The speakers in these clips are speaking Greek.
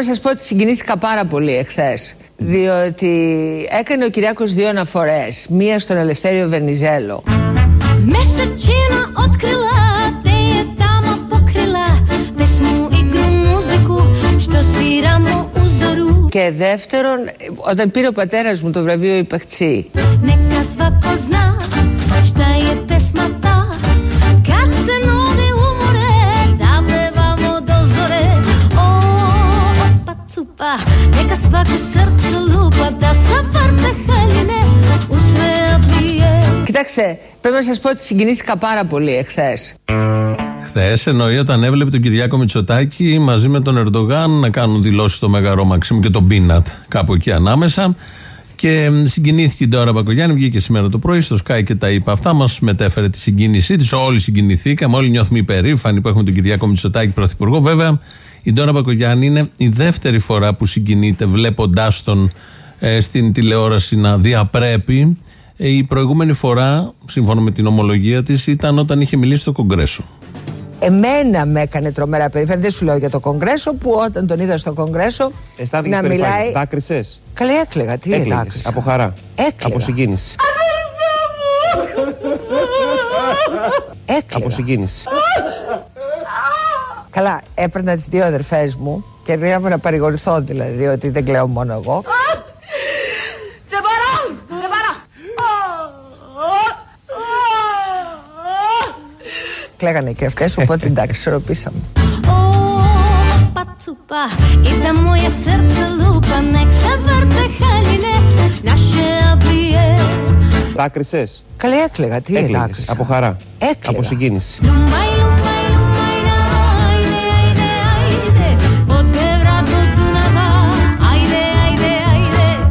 να σας πω ότι συγκινήθηκα πάρα πολύ εχθές διότι έκανε ο Κυριάκος δύο αναφορές μία στον Ελευθέριο Βενιζέλο. Και δεύτερον, όταν πήρε ο πατέρας μου το βραβείο Υπαχτσί svako srce lupa Da se vrte haljine u sve abije Κοιτάξτε, πρέπει να σας πω ότι συγκινήθηκα πάρα πολύ εχθές. Χθες εννοεί όταν έβλεπε τον Κυριάκο Μητσοτάκη μαζί με τον Ερντογάν να κάνουν δηλώσεις στο Μεγαρό Μαξίμου και τον Πίνατ κάπου εκεί ανάμεσα. Και συγκινήθηκε την ώρα Μπακογιάννη, βγήκε σήμερα το πρωί στο Sky και τα είπε αυτά. Μας μετέφερε τη συγκίνησή της. Όλοι συγκινηθήκαμε, όλοι νιώθουμε υπερήφανοι που έχουμε τον Κυριάκο Μητσοτάκη πρωθυπουργό. Βέβαια, η Ντόρα Μπακογιάννη είναι η δεύτερη φορά που συγκινείται βλέποντάς τον ε, στην τηλεόραση να διαπρέπει ε, η προηγούμενη φορά, σύμφωνα με την ομολογία της, ήταν όταν είχε μιλήσει στο Κογκρέσο. Εμένα με έκανε τρομερά περήφανη. Δεν σου λέω για το Κογκρέσο που όταν τον είδα στο Κογκρέσο να μιλάει. Δάκρυσες. Καλή έκλαιγα. Τι έκλαιγες, Από χαρά. Έκλαιγα. Από συγκίνηση. Έκλαιγα. Από συγκίνηση. Καλά, έπαιρνα τις δύο αδερφές μου και πήγαμε να παρηγορηθώ δηλαδή, ότι δεν κλαίω μόνο εγώ. Κλαίγανε και αυτές, οπότε εντάξει, ισορροπήσαμε. Δάκρυσες. Καλή έκλαιγα, τι έκλαιγες. Από χαρά. Έκλαιγα. Από συγκίνηση.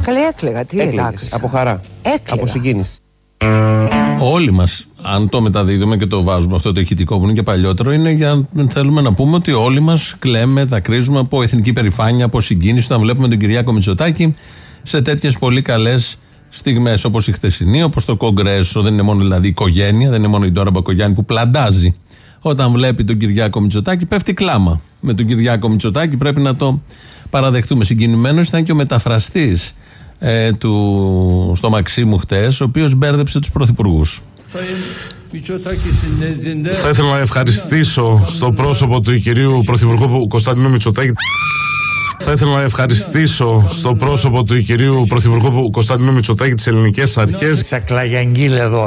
Καλή έκλαιγα, τι έκλαιγες. Από χαρά. Έκλαιγα. Από συγκίνηση. Όλοι μας, αν το μεταδίδουμε και το βάζουμε αυτό το ηχητικό που είναι και παλιότερο, είναι για θέλουμε να πούμε ότι όλοι μας κλαίμε, δακρύζουμε από εθνική περηφάνεια, από συγκίνηση όταν βλέπουμε τον Κυριάκο Μητσοτάκη σε τέτοιες πολύ καλές στιγμές όπως η χθεσινή, όπως το Κογκρέσο. Δεν είναι μόνο δηλαδή η οικογένεια, δεν είναι μόνο η Ντόρα Μπακογιάννη που πλαντάζει. Όταν βλέπει τον Κυριάκο Μητσοτάκη, πέφτει κλάμα. Με τον Κυριάκο Μητσοτάκη πρέπει να το παραδεχτούμε. Συγκινημένος ήταν και ο μεταφραστής ε, του, στο Μαξίμου χτες, ο οποίος μπέρδεψε τους πρωθυπουργούς. Θα ήθελα να ευχαριστήσω στο πρόσωπο του κυρίου Πρωθυπουργού Κωνσταντινού Μητσοτάκη. Θα ήθελα να ευχαριστήσω στο πρόσωπο του κυρίου Πρωθυπουργού Κωνσταντινού Μητσοτάκη τις ελληνικές αρχές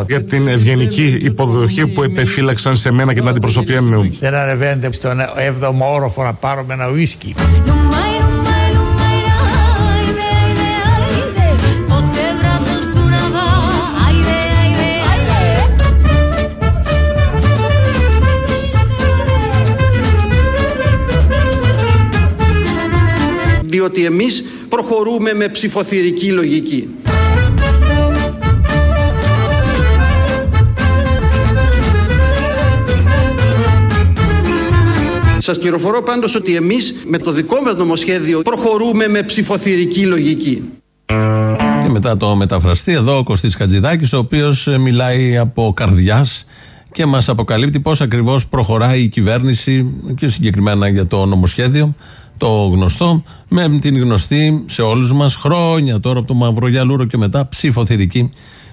για την ευγενική υποδοχή που επεφύλαξαν σε μένα και την αντιπροσωπεία μου. Δεν ανεβαίνετε στον 7ο όροφο να πάρουμε ένα ουίσκι. Διότι εμείς προχωρούμε με ψηφοθυρική λογική. Σας πληροφορώ πάντως ότι εμείς με το δικό μας νομοσχέδιο προχωρούμε με ψηφοθυρική λογική. Και μετά το μεταφραστή εδώ ο Κωστής Χατζηδάκης ο οποίος ε, μιλάει από καρδιάς και μας αποκαλύπτει πώς ακριβώς προχωράει η κυβέρνηση και συγκεκριμένα για το νομοσχέδιο το γνωστό, με την γνωστή σε όλους μας χρόνια τώρα από το Μαυρογιαλούρο και μετά ψηφοθυρική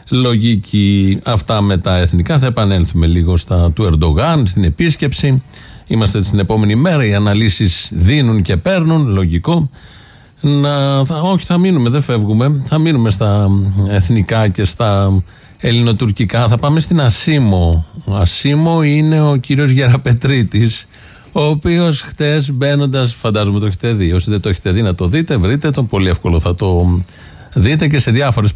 λογική. Αυτά με τα εθνικά θα επανέλθουμε λίγο στα του Ερντογάν, στην επίσκεψη. Είμαστε στην επόμενη μέρα, οι αναλύσεις δίνουν και παίρνουν, λογικό. Να, θα, όχι, θα μείνουμε, δεν φεύγουμε. Θα μείνουμε στα εθνικά και στα ελληνοτουρκικά. Θα πάμε στην Ασίμο. Ο Ασίμο είναι ο κύριος Γεραπετρίτης ο οποίος χτες μπαίνοντας, φαντάζομαι το έχετε δει. Όσοι δεν το έχετε δει, να το δείτε, βρείτε τον. Πολύ εύκολο θα το δείτε και σε διάφορες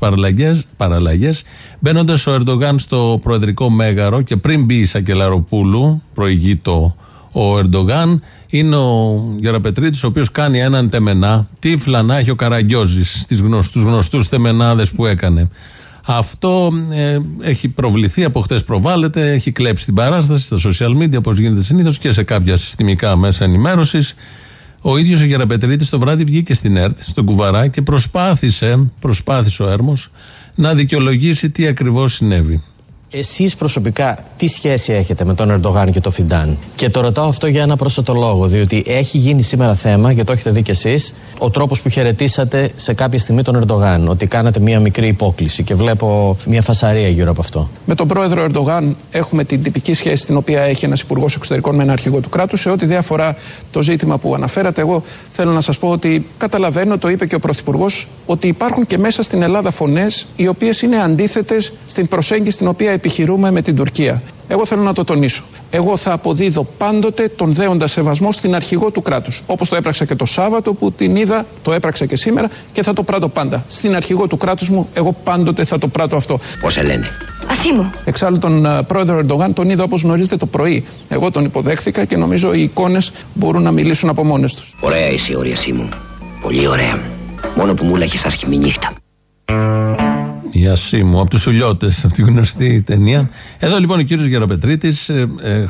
παραλλαγές. Μπαίνοντας ο Ερντογάν στο προεδρικό μέγαρο και πριν μπει η Σακελαροπούλου, προηγεί το ο Ερντογάν, είναι ο Γεραπετρίτης, ο οποίος κάνει έναν τεμενά. Τύφλα να έχει ο Καραγκιόζης στους γνωστούς τεμενάδες που έκανε. Αυτό ε, έχει προβληθεί από χτες, προβάλλεται, έχει κλέψει την παράσταση στα social media όπως γίνεται συνήθως και σε κάποια συστημικά μέσα ενημέρωσης. Ο ίδιος ο Γεραπετρίτης το βράδυ βγήκε στην ΕΡΤ, στον Κουβαρά και προσπάθησε, προσπάθησε ο Έρμος να δικαιολογήσει τι ακριβώς συνέβη. Εσείς προσωπικά τι σχέση έχετε με τον Ερντογάν και τον Φιντάν; Και το ρωτάω αυτό για ένα πρόσθετο λόγο, διότι έχει γίνει σήμερα θέμα, και το έχετε δει κι εσείς, ο τρόπος που χαιρετήσατε σε κάποια στιγμή τον Ερντογάν. Ότι κάνατε μία μικρή υπόκληση και βλέπω μία φασαρία γύρω από αυτό. Με τον πρόεδρο Ερντογάν έχουμε την τυπική σχέση την οποία έχει ένας υπουργός εξωτερικών με ένα αρχηγό του κράτους. Σε ό,τι διάφορα το ζήτημα που αναφέρατε, εγώ θέλω να σας πω ότι καταλαβαίνω, το είπε και ο πρωθυπουργός, ότι υπάρχουν και μέσα στην Ελλάδα φωνές οι οποίες είναι αντίθετες στην προσέγγιση την οποία επιχειρούμε με την Τουρκία. Εγώ θέλω να το τονίσω. Εγώ θα αποδίδω πάντοτε τον δέοντα σεβασμό στην αρχηγό του κράτους. Όπως το έπραξα και το Σάββατο που την είδα, το έπραξα και σήμερα και θα το πράττω πάντα. Στην αρχηγό του κράτους μου, εγώ πάντοτε θα το πράττω αυτό. Πώς σε λένε; Ασίμου. Εξάλλου τον uh, πρόεδρο Ερντογάν τον είδα όπως γνωρίζετε το πρωί. Εγώ τον υποδέχθηκα και νομίζω οι εικόνες μπορούν να μιλήσουν από μόνες τους. Ωραία είσαι η όρια μου. Πολύ ωραία. Μόνο που μου λέγε άσχημη νύχτα. Η Ασίμου, από τους Σουλιώτε, από τη γνωστή ταινία. Εδώ λοιπόν ο κύριος Γεροπετρίτη, ε, ε,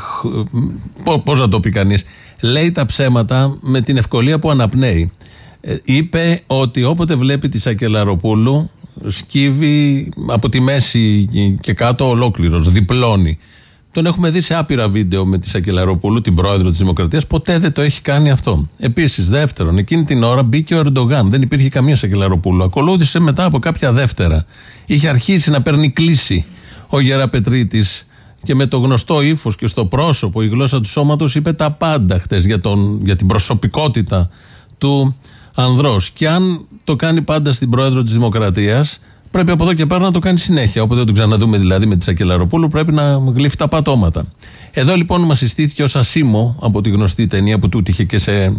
πώς να το πει κανείς, λέει τα ψέματα με την ευκολία που αναπνέει. Ε, είπε ότι όποτε βλέπει τη Σακελαροπούλου, σκύβει από τη μέση και κάτω ολόκληρος, διπλώνει. Τον έχουμε δει σε άπειρα βίντεο με τη Σακελαροπούλου, την πρόεδρο της Δημοκρατίας. Ποτέ δεν το έχει κάνει αυτό. Επίσης, δεύτερον, εκείνη την ώρα μπήκε ο Ερντογάν. Δεν υπήρχε καμία Σακελαροπούλου. Ακολούθησε μετά από κάποια δεύτερα. Είχε αρχίσει να παίρνει κλίση ο Γεραπετρίτης και με το γνωστό ύφος και στο πρόσωπο, η γλώσσα του σώματος είπε τα πάντα χτες για, για την προσωπικότητα του ανδρός. Και αν το κάνει πάντα στην πρόεδρο της Δημοκρατίας, Πρέπει από εδώ και πέρα να το κάνει συνέχεια. Όποτε δεν το ξαναδούμε δηλαδή με τη Σακελαροπούλου, πρέπει να γλύφει τα πατώματα. Εδώ λοιπόν μας συστήθηκε ω Ασίμο από τη γνωστή ταινία που τούτη είχε και σε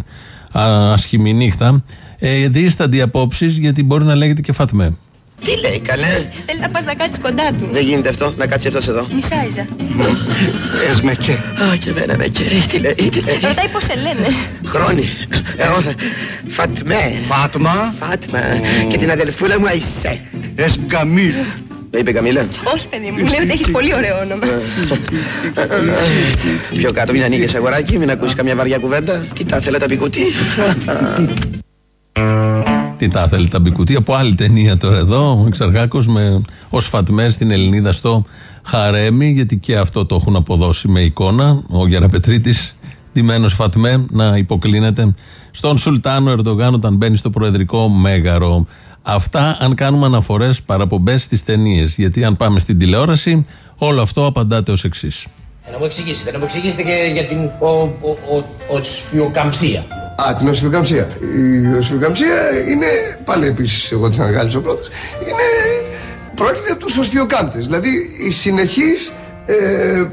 ασχημή νύχτα. Ε, δίστανται απόψεις γιατί μπορεί να λέγεται και Φατμέ. Τι λέει, καλέ; Θέλει να πας να κάτσεις κοντά του. Δεν γίνεται αυτό, να κάτσεις αυτό εδώ. Μισάιζα. Πες με και. Α, και εμένα με και. Τι λέει, τι λέει. Ρωτάει πώς σε λένε. Χρόνι. Εγώ. Φατμέ. Φάτμα. Φάτμα. Και την αδελφούλα μου Αϊσέ. Εσκαμίλ. Δεν είπε Καμίλα. Όχι, παιδί μου, λέει ότι έχεις πολύ ωραίο όνομα. Πιο κάτω, μην ανοίγεις αγοράκι, μην ακούσεις καμιά βαριά κουβέντα. Κοιτά, θέλετε τα πικουτί. Τι τα θέλει τα μπικουτί. Από άλλη ταινία τώρα εδώ, ο Εξαργάκο με ως Φατμέ στην Ελληνίδα στο Χαρέμι, γιατί και αυτό το έχουν αποδώσει με εικόνα. Ο Γεραπετρίτης, ντυμένος Φατμέ, να υποκλίνεται στον Σουλτάνο Ερντογάν όταν μπαίνει στο προεδρικό μέγαρο. Αυτά αν κάνουμε αναφορές, παραπομπέ στις ταινίες. Γιατί αν πάμε στην τηλεόραση, όλο αυτό απαντάται ως εξής. Να μου εξηγήσετε, να μου εξηγήσετε και για την οσφιοκαμψία. Α, την οσφιοκαμψία. Η οσφιοκαμψία είναι, πάλι επίσης εγώ την αναγάλυψα πρώτα, είναι πρόκειται τους οσφιοκάμπτες. Δηλαδή η συνεχής ε,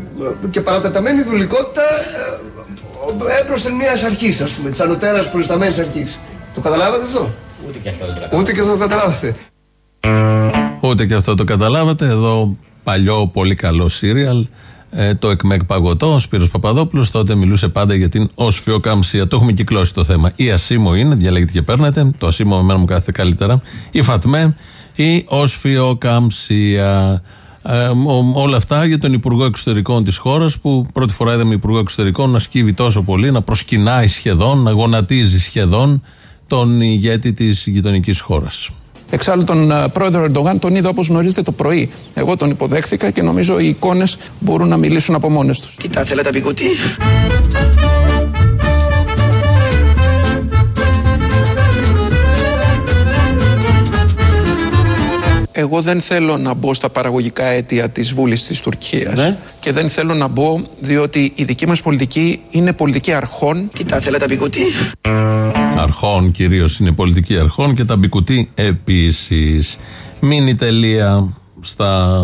και παρατεταμένη δουλικότητα ε, έπροσθεν μια αρχής, ας πούμε, της ανωτέρας προϊσταμένη αρχής. Το καταλάβατε αυτό; Ούτε και αυτό το Ούτε και αυτό το καταλάβατε. Ούτε και αυτό το καταλάβατε. Εδώ παλιό πολύ καλό σύριαλ. Ε, το ΕΚΜΕΚ παγωτό, ο Σπύρος Παπαδόπουλος τότε μιλούσε πάντα για την οσφιοκαμψία. Το έχουμε κυκλώσει το θέμα. Η Ασίμο είναι, διαλέγετε και παίρνετε. Το Ασίμο με μένα μου κάθεται καλύτερα. Η Φατμέ, η οσφιοκαμψία. Ε, όλα αυτά για τον Υπουργό Εξωτερικών της χώρας που πρώτη φορά είδαμε Υπουργό Εξωτερικών να σκύβει τόσο πολύ, να προσκυνάει σχεδόν, να γονατίζει σχεδόν τον ηγέτη της γειτονικής χώρας. Εξάλλου τον πρόεδρο Ερντογάν τον είδα όπως γνωρίζετε το πρωί. Εγώ τον υποδέχθηκα και νομίζω οι εικόνες μπορούν να μιλήσουν από μόνες τους. Κοιτά, θέλετε τα Εγώ δεν θέλω να μπω στα παραγωγικά αίτια της βούλης της Τουρκίας Ναι. και δεν θέλω να μπω διότι η δική μας πολιτική είναι πολιτική αρχών Κοιτά, θέλετε τα πικουτί. Αρχών κυρίως είναι πολιτική αρχών και τα μπικουτί επίσης. Μείνει τελεία στα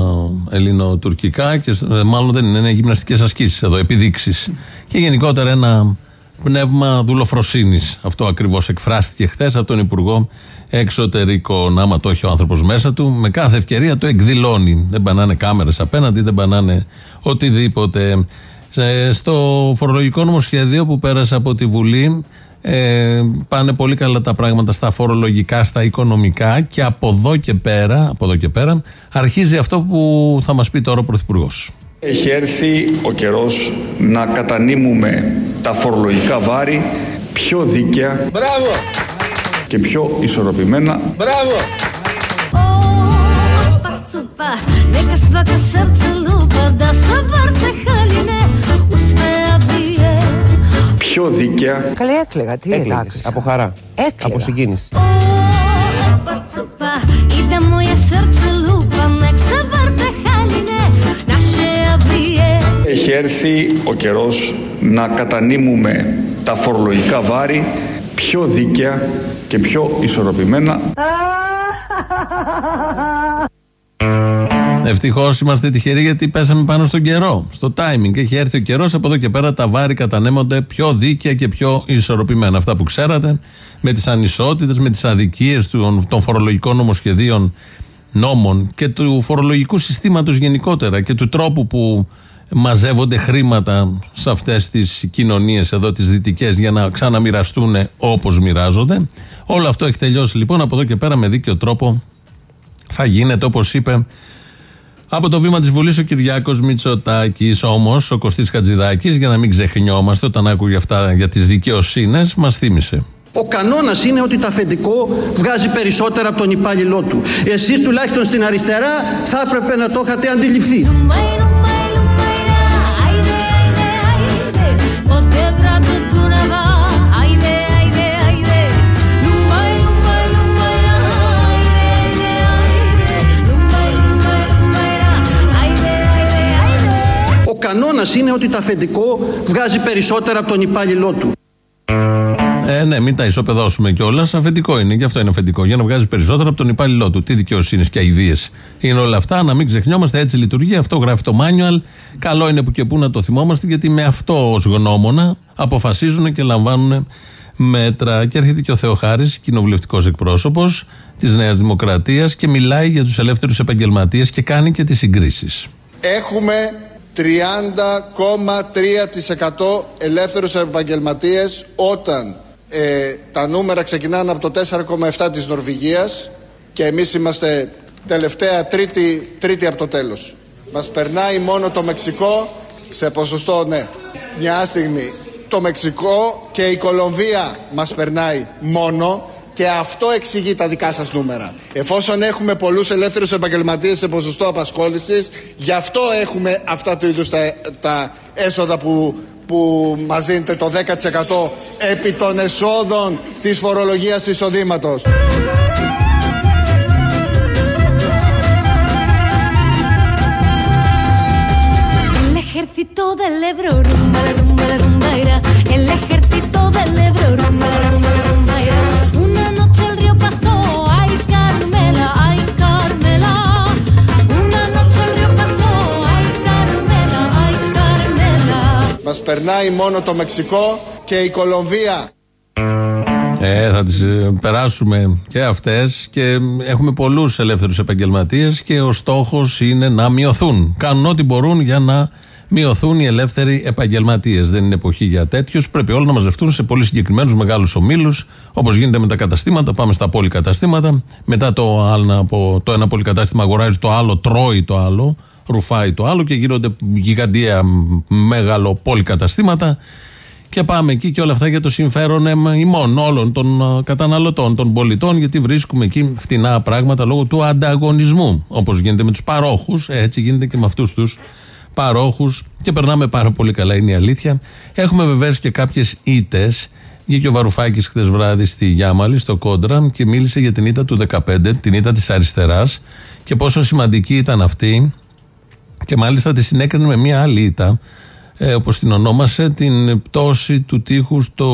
ελληνοτουρκικά και ε, μάλλον δεν είναι, είναι γυμναστικές ασκήσεις εδώ, επιδείξεις και γενικότερα ένα πνεύμα δουλοφροσύνης. Αυτό ακριβώς εκφράστηκε χθες από τον Υπουργό Εξωτερικών. Άμα το έχει ο άνθρωπος μέσα του με κάθε ευκαιρία το εκδηλώνει. Δεν πανάνε κάμερες απέναντι δεν πανάνε οτιδήποτε. Σε- στο φορολογικό νομοσχέδιο που πέρασε από τη Βουλή ε, πάνε πολύ καλά τα πράγματα στα φορολογικά, στα οικονομικά και από εδώ και πέρα, από εδώ και πέρα αρχίζει αυτό που θα μας πει τώρα ο Πρωθυπουργός. Έχει έρθει ο καιρός να κατανείμουμε τα φορολογικά βάρη πιο δίκαια Μπράβο! και πιο ισορροπημένα. Μπράβο! Πιο δίκαια. Καλή έκλαιγα, τι έκλαιγες. Από χαρά. Έκλαιγα. Από συγκίνηση. Έχει έρθει ο καιρός να κατανείμουμε τα φορολογικά βάρη πιο δίκαια και πιο ισορροπημένα. Ευτυχώς είμαστε τυχεροί γιατί πέσαμε πάνω στον καιρό, στο timing. Έχει έρθει ο καιρός, από εδώ και πέρα τα βάρη κατανέμονται πιο δίκαια και πιο ισορροπημένα. Αυτά που ξέρατε, με τις ανισότητες, με τις αδικίες των φορολογικών νομοσχεδίων νόμων και του φορολογικού συστήματος γενικότερα και του τρόπου που μαζεύονται χρήματα σε αυτές τις κοινωνίες εδώ, τις δυτικές, για να ξαναμοιραστούν όπως μοιράζονται. Όλο αυτό έχει τελειώσει λοιπόν. Από εδώ και πέρα με δίκαιο τρόπο θα γίνεται όπως είπε από το βήμα της Βουλής ο Κυριάκος Μητσοτάκης. Όμως ο Κωστής Χατζηδάκης, για να μην ξεχνιόμαστε όταν άκουγε αυτά για τις δικαιοσύνες, μας θύμισε. Ο κανόνας είναι ότι το αφεντικό βγάζει περισσότερα από τον υπάλληλό του. Εσείς τουλάχιστον στην αριστερά θα έπρεπε να το είχατε αντιληφθεί. Ποτέ βράδυ του να δα, aide, aide, aide. Lumbai, lumbai, lumbaira, aide, aide, aide. Lumbai, lumbai, lumbaira, aide, aide, aide. Ο κανόνας είναι ότι το αφεντικό βγάζει περισσότερα από τον υπάλληλό του. Ε, ναι, μην τα ισοπεδώσουμε κιόλας. Αφεντικό είναι, γι' αυτό είναι αφεντικό. Για να βγάζει περισσότερο από τον υπάλληλό του. Τι δικαιοσύνη και αειδίε είναι όλα αυτά. Να μην ξεχνιόμαστε, έτσι λειτουργεί. Αυτό γράφει το manual. Καλό είναι που και που να το θυμόμαστε, γιατί με αυτό ως γνώμονα αποφασίζουν και λαμβάνουν μέτρα. Και έρχεται και ο Θεοχάρης, κοινοβουλευτικός εκπρόσωπος της Νέας Δημοκρατίας και μιλάει για τους ελεύθερους επαγγελματίες και κάνει και τις συγκρίσεις. Έχουμε 30,3% ελεύθερους επαγγελματίες όταν ε, τα νούμερα ξεκινάνε από το 4,7% της Νορβηγίας και εμείς είμαστε τελευταία τρίτη, τρίτη από το τέλος. Μας περνάει μόνο το Μεξικό σε ποσοστό ναι. Μια στιγμή. Το Μεξικό και η Κολομβία μας περνάει μόνο και αυτό εξηγεί τα δικά σας νούμερα. Εφόσον έχουμε πολλούς ελεύθερους επαγγελματίες σε ποσοστό απασχόλησης, γι' αυτό έχουμε αυτά του είδους τα, τα έσοδα που, που μας δίνετε το 10% επί των εσόδων της φορολογίας εισοδήματος. El ejército del Ebro, rumba, la rumba, la rumbaira. El ejército del Ebro, rumba, la rumba, la rumbaira. Una noche el río pasó, ay Carmela, ay Carmela. Una noche el río pasó, ay Carmela, ay Carmela. Μας περνάει μόνο το Μεξικό και η Κολομβία. Ε, θα τις ε, περάσουμε και αυτές και έχουμε πολλούς ελεύθερους επαγγελματίες και ο στόχος είναι να μειωθούν. Κάνουν ό,τι μπορούν για να μειωθούν οι ελεύθεροι επαγγελματίες. Δεν είναι εποχή για τέτοιους. Πρέπει όλοι να μαζευτούν σε πολύ συγκεκριμένους μεγάλους ομίλους όπως γίνεται με τα καταστήματα. Πάμε στα πολυκαταστήματα. Μετά το, άλλο, από το ένα πολυκατάστημα αγοράζει το άλλο, τρώει το άλλο, ρουφάει το άλλο και γίνονται γιγαντία μεγάλο πολυκαταστήματα. Και πάμε εκεί και όλα αυτά για το συμφέρον εμ, ημών όλων των α, καταναλωτών, των πολιτών, γιατί βρίσκουμε εκεί φτηνά πράγματα λόγω του ανταγωνισμού. Όπως γίνεται με τους παρόχους, έτσι γίνεται και με αυτούς τους παρόχους και περνάμε πάρα πολύ καλά, είναι η αλήθεια. Έχουμε βεβαίως και κάποιες ήττες. Βγήκε ο Βαρουφάκης χθες βράδυ στη Γιάμαλη, στο Κόντρα, και μίλησε για την ήττα του 15, την ήττα της αριστεράς και πόσο σημαντική ήταν αυτή. Και μάλιστα τη συνέκρινε με μια άλλη ήττα, ε, όπως την ονόμασε, την πτώση του τείχους το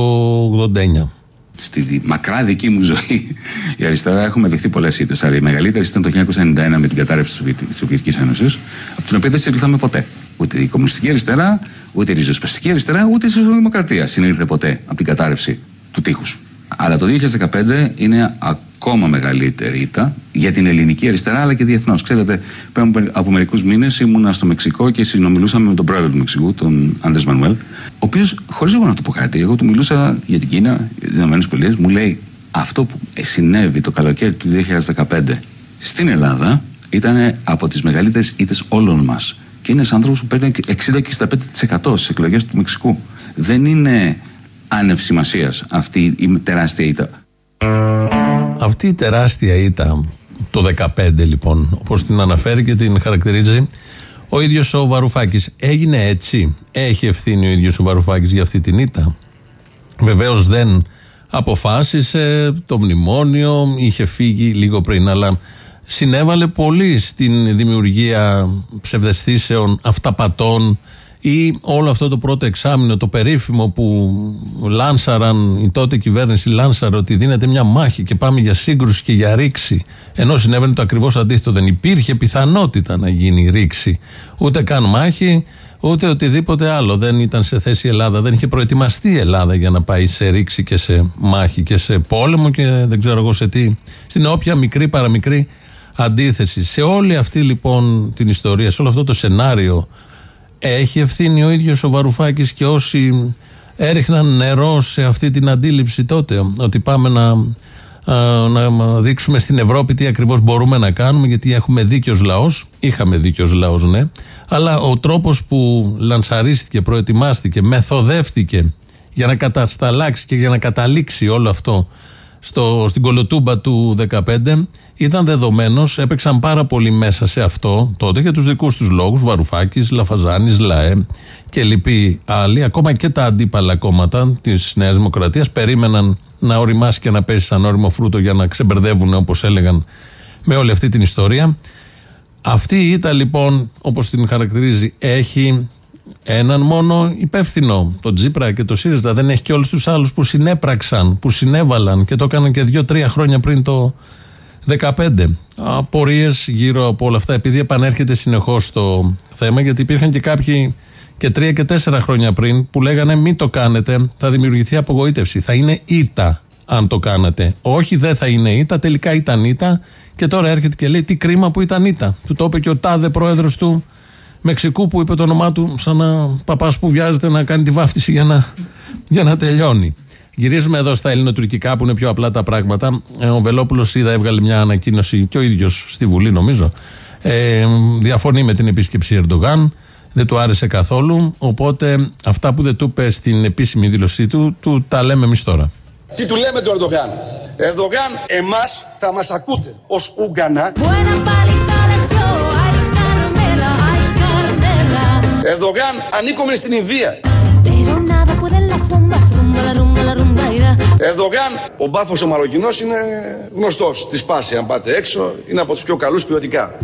89. Στη μακρά δική μου ζωή, η αριστερά έχουμε δεχτεί πολλές ήττε. Αλλά η μεγαλύτερη ήταν το 1991 με την κατάρρευση της Σοβιετικής Ένωσης, από την οποία δεν συνήλθαμε ποτέ. Ούτε η κομμουνιστική αριστερά, ούτε η ριζοσπαστική αριστερά, ούτε η σοσιαλδημοκρατία συνήλθε ποτέ από την κατάρρευση του τείχους. Αλλά το 2015 είναι ακόμα μεγαλύτερη ήττα για την ελληνική αριστερά αλλά και διεθνώς. Ξέρετε, πριν από μερικούς μήνες ήμουνα στο Μεξικό και συνομιλούσαμε με τον πρόεδρο του Μεξικού, τον Άντρες Μανουέλ, ο οποίος, χωρίς εγώ να του πω κάτι, εγώ του μιλούσα για την Κίνα, για τις ΗΠΑ, μου λέει αυτό που συνέβη το καλοκαίρι του 2015 στην Ελλάδα ήταν από τις μεγαλύτερες ήττες όλων μας. Και είναι ένα άνθρωπος που παίρνει 60 και 65% στις εκλογές του Μεξικού. Δεν είναι άνευ σημασίας αυτή η τεράστια ήττα. Αυτή η τεράστια ήττα το 15 λοιπόν, όπως την αναφέρει και την χαρακτηρίζει Ο ίδιος ο Βαρουφάκης. Έγινε έτσι; Έχει ευθύνη ο ίδιος ο Βαρουφάκης για αυτή την ήττα; Βεβαίως δεν αποφάσισε το μνημόνιο, είχε φύγει λίγο πριν, αλλά συνέβαλε πολύ στην δημιουργία ψευδεστήσεων, αυταπατών ή όλο αυτό το πρώτο εξάμεινο, το περίφημο που λάνσαραν, η τότε κυβέρνηση λάνσαρε ότι δίνεται μια μάχη και πάμε για σύγκρουση και για ρήξη. Ενώ συνέβαινε το ακριβώς αντίθετο. Δεν υπήρχε πιθανότητα να γίνει ρήξη. Ούτε καν μάχη, ούτε οτιδήποτε άλλο. Δεν ήταν σε θέση η Ελλάδα. Δεν είχε προετοιμαστεί η Ελλάδα για να πάει σε ρήξη και σε μάχη και σε πόλεμο και δεν ξέρω εγώ σε τι. Στην όποια μικρή παραμικρή αντίθεση. Σε όλη αυτή λοιπόν την ιστορία, σε όλο αυτό το σενάριο, έχει ευθύνη ο ίδιος ο Βαρουφάκης και όσοι έριχναν νερό σε αυτή την αντίληψη τότε, ότι πάμε να, α, να δείξουμε στην Ευρώπη τι ακριβώς μπορούμε να κάνουμε, γιατί έχουμε δίκαιος λαός, είχαμε δίκαιος λαός ναι, αλλά ο τρόπος που λανσαρίστηκε, προετοιμάστηκε, μεθοδεύτηκε για να κατασταλάξει και για να καταλήξει όλο αυτό στο, στην κολοτούμπα του 2015 ήταν δεδομένος, έπαιξαν πάρα πολύ μέσα σε αυτό τότε για τους δικούς τους λόγους. Βαρουφάκης, Λαφαζάνης, ΛΑΕ και λοιποί άλλοι, ακόμα και τα αντίπαλα κόμματα της Νέας Δημοκρατίας, περίμεναν να οριμάσει και να πέσει σαν όριμο φρούτο για να ξεμπερδεύουν, όπως έλεγαν, με όλη αυτή την ιστορία. Αυτή η ήττα λοιπόν, όπως την χαρακτηρίζει, έχει έναν μόνο υπεύθυνο, τον Τζίπρα και το ΣΥΡΙΖΑ. Δεν έχει και όλους τους άλλους που συνέπραξαν, που συνέβαλαν και το έκαναν και δύο-τρία χρόνια πριν το 15. Απορίες γύρω από όλα αυτά, επειδή επανέρχεται συνεχώς το θέμα, γιατί υπήρχαν και κάποιοι και τρία και τέσσερα χρόνια πριν που λέγανε μην το κάνετε, θα δημιουργηθεί απογοήτευση. Θα είναι ήττα αν το κάνετε. Όχι, δεν θα είναι ήττα, τελικά ήταν ήττα και τώρα έρχεται και λέει τι κρίμα που ήταν ήττα. Του το είπε και ο τάδε πρόεδρος του Μεξικού που είπε το όνομά του σαν να παπάς που βιάζεται να κάνει τη βάφτιση για να, για να τελειώνει. Γυρίζουμε εδώ στα ελληνοτουρκικά που είναι πιο απλά τα πράγματα. Ε, ο Βελόπουλος είδα έβγαλε μια ανακοίνωση και ο ίδιος στη Βουλή, νομίζω. Ε, διαφωνεί με την επίσκεψη Ερντογάν. Δεν του άρεσε καθόλου. Οπότε αυτά που δεν του είπε στην επίσημη δήλωσή του, του τα λέμε εμείς τώρα. Τι του λέμε του Ερντογάν; Ερντογάν, εμάς θα μας ακούτε ως Ούγκανα. Ερντογάν, ανήκουμε στην Ινδία. Ερδογάν, ο μπάφος ο Μαροκινός είναι γνωστός. Στη σπάση αν πάτε έξω, είναι από τους πιο καλούς ποιοτικά.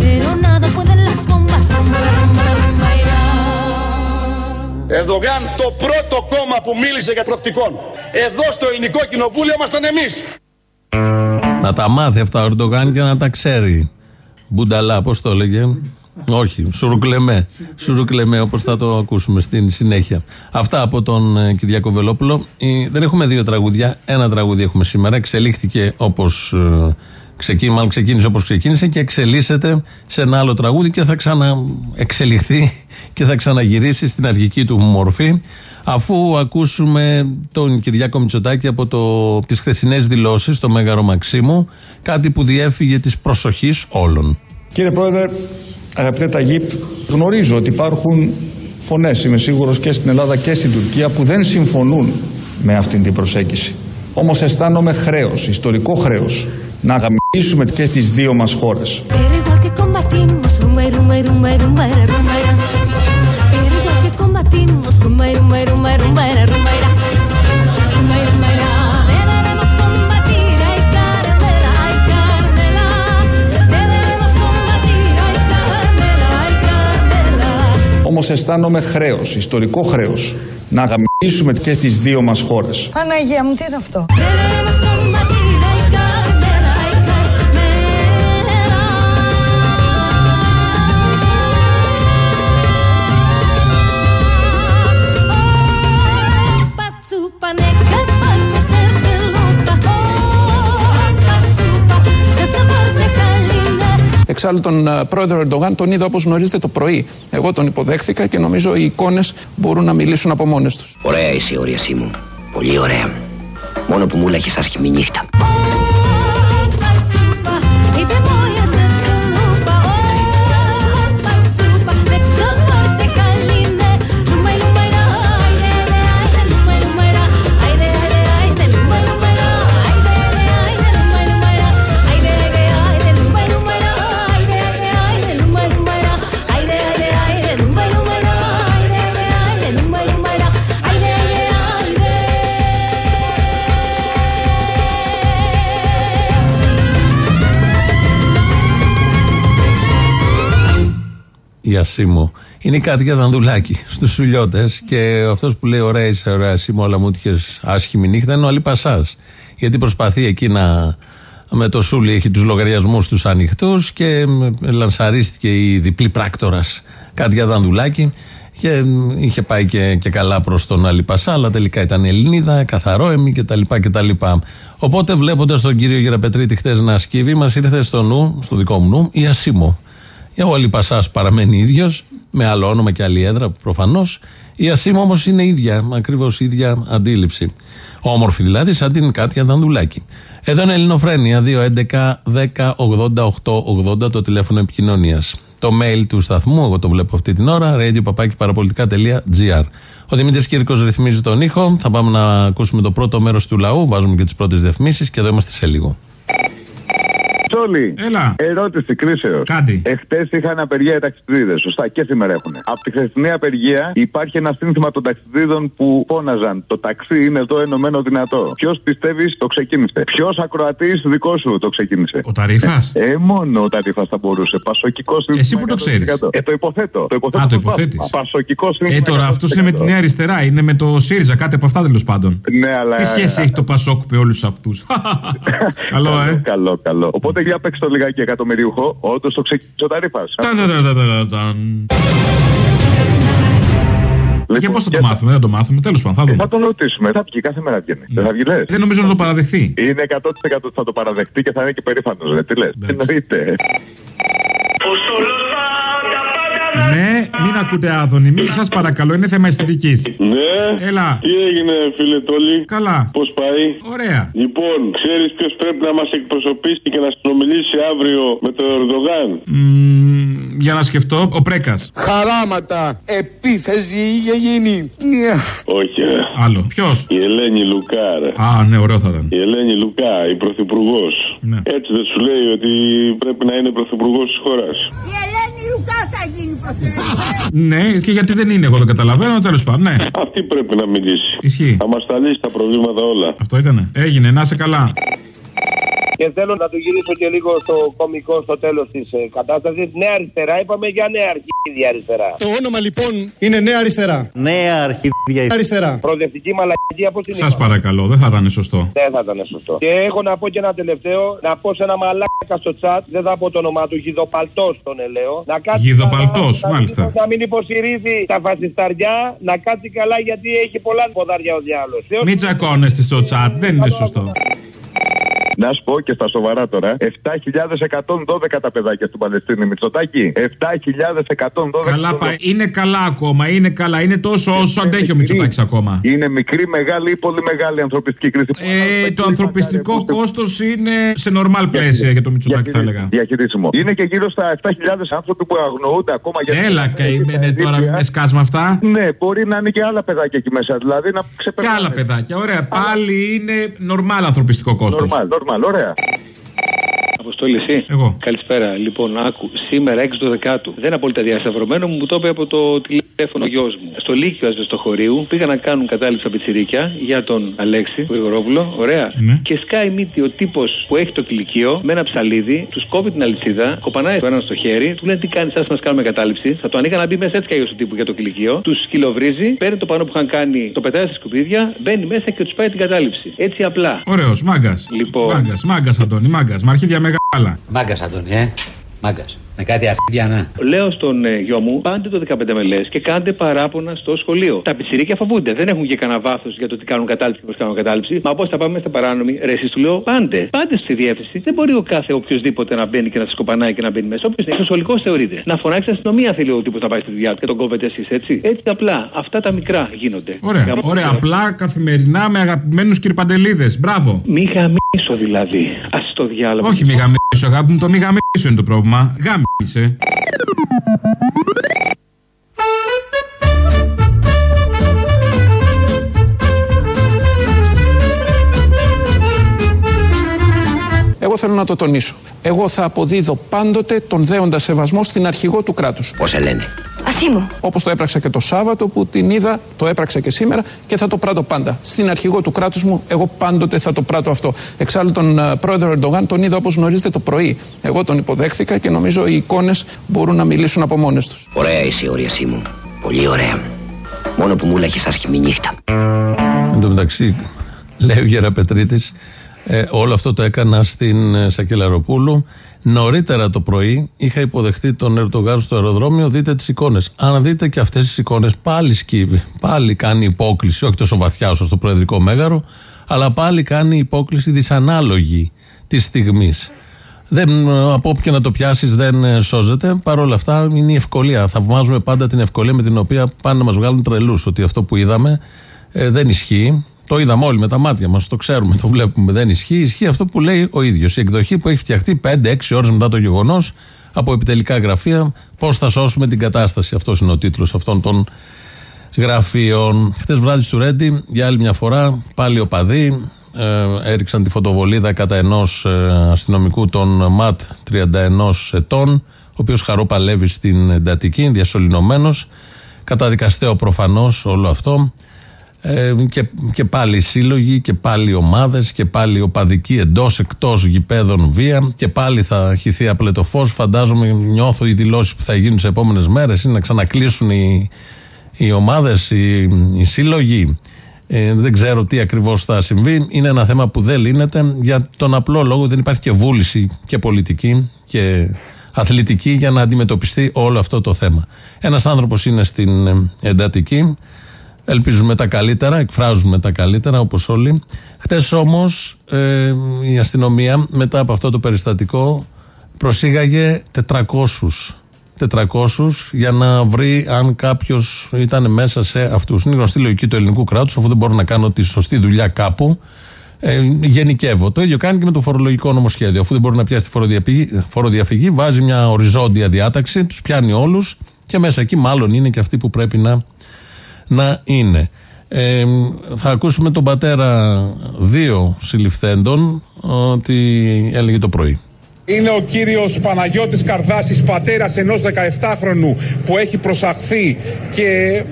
Ερδογάν, το πρώτο κόμμα που μίλησε για προκτικών. Εδώ στο ελληνικό κοινοβούλιο ήμασταν εμείς. Να τα μάθει αυτά ο Ερντογάν και να τα ξέρει. Μπουνταλά, πώς το έλεγε. Όχι, σουρουκλεμέ. Σουρουκλεμέ, όπως θα το ακούσουμε στην συνέχεια. Αυτά από τον ε, Κυριακό Βελόπουλο. Ε, δεν έχουμε δύο τραγούδια. Ένα τραγούδι έχουμε σήμερα. Εξελίχθηκε όπως ε, ξεκίνησε, μάλλον ξεκίνησε όπως ξεκίνησε και εξελίσσεται σε ένα άλλο τραγούδι και θα ξαναεξελιχθεί και θα ξαναγυρίσει στην αρχική του μορφή. Αφού ακούσουμε τον Κυριάκο Μητσοτάκη από το, τις χθεσινές δηλώσεις στο Μέγαρο Μαξίμου, κάτι που διέφυγε της προσοχής όλων. Κύριε Πρόεδρε, Αγαπητέ Ταγίπ, γνωρίζω ότι υπάρχουν φωνές, είμαι σίγουρος και στην Ελλάδα και στην Τουρκία που δεν συμφωνούν με αυτήν την προσέγγιση. Όμως αισθάνομαι χρέος, ιστορικό χρέος, να αγαπήσουμε και τις δύο μας χώρες. Όμως αισθάνομαι χρέος, ιστορικό χρέος, να αγαπήσουμε και τις δύο μας χώρες. Παναγία μου, τι είναι αυτό; Εξάλλου τον ε, πρόεδρο Ερντογάν τον είδα όπως γνωρίζετε το πρωί. Εγώ τον υποδέχθηκα και νομίζω οι εικόνες μπορούν να μιλήσουν από μόνες τους. Ωραία είσαι η όρια μου. Πολύ ωραία. Μόνο που μου λέγες άσχημη νύχτα. Ασίμο. Είναι η Κάτια Δανδουλάκη στους Σουλιώτες. Και αυτός που λέει: Ωραία, είσαι ωραία, Ασίμο, αλλά μου είχε άσχημη νύχτα είναι ο Αλή Πασάς. Γιατί προσπαθεί εκεί να. Με το Σούλι έχει τους λογαριασμούς τους ανοιχτούς και λανσαρίστηκε η διπλή πράκτορας Κάτια Δανδουλάκη. Και είχε πάει και, και καλά προς τον Αλή Πασά, αλλά τελικά ήταν Ελληνίδα, καθαρόεμη κτλ. κτλ. Οπότε βλέποντας τον κύριο Γεραπετρίτη χθες να σκύβει, μας ήρθε στο νου, στο δικό μου νου, η Ασίμο. Ο Αλή Πασά παραμένει ίδιος, με άλλο όνομα και άλλη έδρα προφανώς. Η Ασίμο όμως είναι ίδια, ακριβώς ίδια αντίληψη. Όμορφη δηλαδή, σαν την Κάτια Δανδουλάκη. Εδώ είναι Ελληνοφρένια 2.11.10.80.880 το τηλέφωνο επικοινωνίας. Το mail του σταθμού, εγώ το βλέπω αυτή την ώρα, radio.parapolitica.gr. Ο Δημήτρης Κύρκος ρυθμίζει τον ήχο. Θα πάμε να ακούσουμε το πρώτο μέρος του λαού. Βάζουμε και τις πρώτες διαφημίσεις και εδώ είμαστε σε λίγο. Τσόλι. Έλα. Ερώτηση κρίσεως. Κάντι. Εχθές είχαν απεργία οι ταξιδίδες. Σωστά και σήμερα έχουν. Από τη χθεσινή απεργία υπάρχει ένα σύνθημα των ταξιδίδων που φώναζαν. Το ταξί είναι εδώ ενωμένο δυνατό. Ποιος πιστεύει το ξεκίνησε. Ποιος ακροατής δικός σου το ξεκίνησε. Ο Ταρίφας. Ε, μόνο ο Ταρίφας θα μπορούσε. Πασοκικό σύνθημα. Εσύ που το ξέρεις. Ε, το υποθέτω. Το υποθέτω Α, το στο υποθέτεις. πάσμα. Πασοκικό σύνθημα. Ε, τώρα αυτό είναι με τη Νέα Αριστερά, είναι με το ΣΥΡΙΖΑ, κάτι από αυτά τέλος πάντων. Ναι, αλλά. Τι σχέση έχει το Πασόκ με όλους αυτούς; Καλό, ε. Καλό, καλό. Οπότε για παίξτε το λιγάκι εκατομμυριούχο. Όντως το ξεκίνησε ο Ταρίφα. Ταν-ταν-ταν-ταν-ταν. Και πώς θα το μάθουμε, δεν το μάθουμε. Τέλος πάντων, θα δούμε. Θα τον ρωτήσουμε. Θα βγει κάθε μέρα βγαίνει. Δεν θα βγει, λες; Δεν νομίζω να το παραδεχθεί. Είναι 100% ότι θα το παραδεχτεί και θα είναι και περήφανος. Τι λες. Εννοείται. Ναι, μην ακούτε άδωνη, μην σας παρακαλώ, είναι θέμα αισθητικής. Ναι. Έλα. Τι έγινε, φίλε Τόλι; Καλά. Πώς πάει; Ωραία. Λοιπόν, ξέρεις ποιος πρέπει να μας εκπροσωπήσει και να συνομιλήσει αύριο με τον Ερντογάν; Μμμ, για να σκεφτώ, ο Πρέκας. Χαράματα. Επίθεση για γίνει. Όχι. ρε. Άλλο. Ποιος; Η Ελένη Λουκά, ρε. Α, ναι, ωραίο θα ήταν. Η Ελένη Λουκά, η πρωθυπουργός. Ναι. Έτσι δεν σου λέει ότι πρέπει να είναι πρωθυπουργός της χώρας. Η Ελένη Λουκά θα γίνει Ναι, και γιατί δεν είναι, εγώ δεν καταλαβαίνω, τέλος πάντων, ναι. Αυτή πρέπει να μιλήσει. Ισχύει. Θα μας τα λύσει τα προβλήματα όλα. Αυτό ήτανε. Έγινε, να είσαι καλά. Και θέλω να του γυρίσω και λίγο στο κομικό στο τέλος της ε, κατάστασης. Νέα αριστερά, είπαμε για νέα αρχίδια αριστερά. Το όνομα λοιπόν είναι Νέα Αριστερά. Νέα αρχίδια αριστερά. Προοδευτική μαλακία, πώς την Σας παρακαλώ, δεν θα ήταν σωστό. Δεν θα ήταν σωστό. Και έχω να πω και ένα τελευταίο, να πω σε ένα μαλάκα στο τσάτ, δεν θα πω το όνομά του, Γιδοπαλτός τον ελαίο. Να κάτσει Γιδοπαλτός, καλά, να- μάλιστα. Να μην υποστηρίζει τα φασισταριά, να κάτσει καλά γιατί έχει πολλά ποδάρια ο διάλογο. Μην τσακώνεστε στο τσάτ, δεν είναι σωστό. Να σου πω και στα σοβαρά τώρα. 7.112 τα παιδάκια του Παλαιστίνη Μητσοτάκη. 7.112. Καλά πάει. Είναι καλά ακόμα, είναι καλά. Είναι τόσο όσο αντέχει ο Μητσοτάκης ακόμα. Είναι μικρή, μεγάλη ή πολύ μεγάλη ανθρωπιστική κρίση. Ε, το ανθρωπιστικό κόστος είναι σε νορμάλ πλαίσια για το Μητσοτάκη, θα έλεγα. Διαχειρίσιμο. Είναι και γύρω στα 7.000 άνθρωποι που αγνοούνται ακόμα για Έλα, καημένε τώρα με σκάσμα αυτά. Ναι, μπορεί να είναι και άλλα παιδάκια εκεί μέσα. Δηλαδή να Και ξεπερνάνε. άλλα παιδάκια. Ωραία, πάλι είναι νορμάλ ανθρωπιστικό κόστος. malora. Αποστόλη, εσύ. Εγώ. Καλησπέρα. Λοιπόν, άκου. Σήμερα 6 το δεκάτου. Δεν είναι απόλυτα διασταυρωμένο, μου το είπε από το τηλέφωνο γιος μου. Στο Λύκειο Ασβεστοχωρίου πήγαν να κάνουν κατάληψη στα πιτσιρίκια για τον Αλέξη, τον Γρηγορόπουλο. Ωραία. Ναι. Και σκάει μύτη ο τύπος που έχει το κηλικείο με ένα ψαλίδι, τους κόβει την αλυσίδα, κοπανάει το ένα στο χέρι, του λέει τι κάνεις, ας μας κάνουμε κατάληψη. Θα το ανοίγα να μπει μέσα έτσι και του τύπου για το κηλικείο. Τους σκυλοβρίζει, παίρνει το πανό που είχαν κάνει, το πετάει στα σκουπίδια, μπαίνει μέσα και τους πάει την κατάληψη. Έτσι απλά. Ωραίος, μάγκας. Λοιπόν. Μάγκας, μάγκας, Αντώνη, μάγκας. Με αρχίδια μεγάλα. Μάγκας, Αντώνη, ε. Μάγκας. Με κάτι αρχίδια, να. Λέω στον ε, γιο μου, πάντε το 15 μελέ και κάντε παράπονα στο σχολείο. Τα πιτσιρίκια φοβούνται. Δεν έχουν και κανένα βάθος για το τι κάνουν κατάληψη και πώ κάνουν κατάληψη. Μα πώ θα πάμε στα παράνομη, ρε, εσείς του λέω, πάντε. Πάντε στη διεύθυνση. Δεν μπορεί ο κάθε οποιοδήποτε να μπαίνει και να σας κοπανάει και να μπαίνει μέσα. Όποιος είναι σχολικός θεωρείται. Να φωνάξει αστυνομία θέλει ο τύπος να πάει στη δουλειά του και τον κόβετε εσείς έτσι. Έτσι απλά. Αυτά τα μικρά γίνονται. Ωραία, Για- ωραία. Απλά καθημερινά με αγαπημένους κυρπαντελίδε. Μπράβο. Μη γαμίσω δηλαδή. Α το διάλογο. Όχι μη γαμίσω, αγάπη μου, το μη γαμίσω είναι το πρόβλημα. Γάμισε. Θέλω να το τονίσω. Εγώ θα αποδίδω πάντοτε τον δέοντα σεβασμό στην αρχηγό του κράτους. Πώς σε λένε; Ασίμου. Όπως το έπραξα και το Σάββατο που την είδα, το έπραξα και σήμερα και θα το πράττω πάντα. Στην αρχηγό του κράτους μου, εγώ πάντοτε θα το πράττω αυτό. Εξάλλου, τον ε, πρόεδρο Ερντογάν τον είδα όπως γνωρίζετε το πρωί. Εγώ τον υποδέχθηκα και νομίζω οι εικόνες μπορούν να μιλήσουν από μόνες τους. Ωραία είσαι η όρια μου. Πολύ ωραία. Μόνο που μου λέγε άσχημη νύχτα. Εν τω μεταξύ, λέει ο Γεραπετρίτης, ε, όλο αυτό το έκανα στην ε, Σακελαροπούλου. Νωρίτερα το πρωί είχα υποδεχτεί τον Ερντογάν στο αεροδρόμιο. Δείτε τις εικόνες. Αν δείτε και αυτές τις εικόνες, πάλι σκύβει. Πάλι κάνει υπόκληση, όχι τόσο βαθιά όσο στο Προεδρικό Μέγαρο, αλλά πάλι κάνει υπόκληση δυσανάλογη της στιγμής. Δεν, από όποιο να το πιάσεις δεν ε, σώζεται. Παρ' όλα αυτά είναι η ευκολία. Θαυμάζουμε πάντα την ευκολία με την οποία πάνε να μας βγάλουν τρελούς. Ότι αυτό που είδαμε ε, δεν ισχύει. Το είδαμε όλοι με τα μάτια μας, το ξέρουμε, το βλέπουμε. Δεν ισχύει. Ισχύει αυτό που λέει ο ίδιος. Η εκδοχή που έχει φτιαχτεί 5-6 ώρες μετά το γεγονός από επιτελικά γραφεία. Πώς θα σώσουμε την κατάσταση. Αυτός είναι ο τίτλος αυτών των γραφείων. Χθες βράδυ του Ρέντι, για άλλη μια φορά, πάλι οπαδοί ε, έριξαν τη φωτοβολίδα κατά ενός ε, αστυνομικού των ΜΑΤ 31 ετών, ο οποίος χαρό παλεύει στην εντατική, διασωληνωμένο. Καταδικαστέο προφανώς όλο αυτό. Ε, και, και πάλι σύλλογοι και πάλι ομάδες και πάλι οπαδικοί εντός εκτός γηπέδων βία και πάλι θα χυθεί απλετοφός φαντάζομαι νιώθω οι δηλώσεις που θα γίνουν σε επόμενες μέρες είναι να ξανακλείσουν οι, οι ομάδες οι, οι σύλλογοι. Ε, δεν ξέρω τι ακριβώς θα συμβεί. Είναι ένα θέμα που δεν λύνεται. Για τον απλό λόγο δεν υπάρχει και βούληση και πολιτική και αθλητική για να αντιμετωπιστεί όλο αυτό το θέμα. Ένας άνθρωπος είναι στην ε, εντατική Ελπίζουμε τα καλύτερα, εκφράζουμε τα καλύτερα όπως όλοι. Χτες όμως ε, η αστυνομία μετά από αυτό το περιστατικό προσήγαγε 400. 400 για να βρει αν κάποιος ήταν μέσα σε αυτούς. Είναι γνωστή λογική του ελληνικού κράτους, αφού δεν μπορώ να κάνω τη σωστή δουλειά κάπου. Ε, γενικεύω. Το ίδιο κάνει και με το φορολογικό νομοσχέδιο. Αφού δεν μπορεί να πιάσει τη φοροδιαφυγή, φοροδιαφυγή βάζει μια οριζόντια διάταξη, τους πιάνει όλους και μέσα εκεί μάλλον είναι και αυτοί που πρέπει να να είναι. Ε, θα ακούσουμε τον πατέρα δύο συλληφθέντων ότι έλεγε το πρωί. Είναι ο κύριος Παναγιώτης Καρδάσης, πατέρας ενός 17χρονου που έχει προσαχθεί και...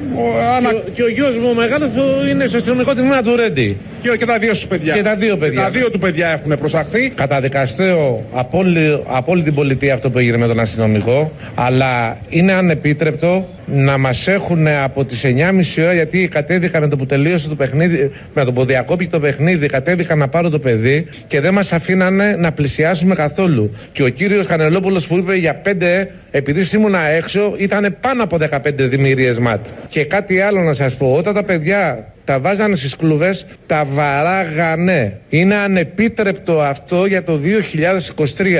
ανα... Και, ο, και ο γιος μου ο μεγάλος που είναι στο αστυνομικό τμήμα του Ρέντι. Και, και τα δύο σου παιδιά. Και τα δύο παιδιά. Τα δύο του παιδιά έχουν προσαχθεί. Καταδικαστέο από όλη, από όλη την πολιτεία αυτό που έγινε με τον αστυνομικό. Αλλά είναι ανεπίτρεπτο να μας έχουν από τις 9.30 ώρα γιατί κατέβηκαν με το που τελείωσε το παιχνίδι, με το που διακόπηκε το παιχνίδι, κατέβηκαν να πάρουν το παιδί και δεν μας αφήνανε να πλησιάσουμε καθόλου. Και ο κύριος Κανελόπουλο που είπε για πέντε, επειδή ήμουν έξω, ήταν πάνω από 15 δημιουργίες ματ. Και κάτι άλλο να σας πω, όταν τα παιδιά τα βάζανε στις κλούβες, τα βαράγανε. Είναι ανεπίτρεπτο αυτό για το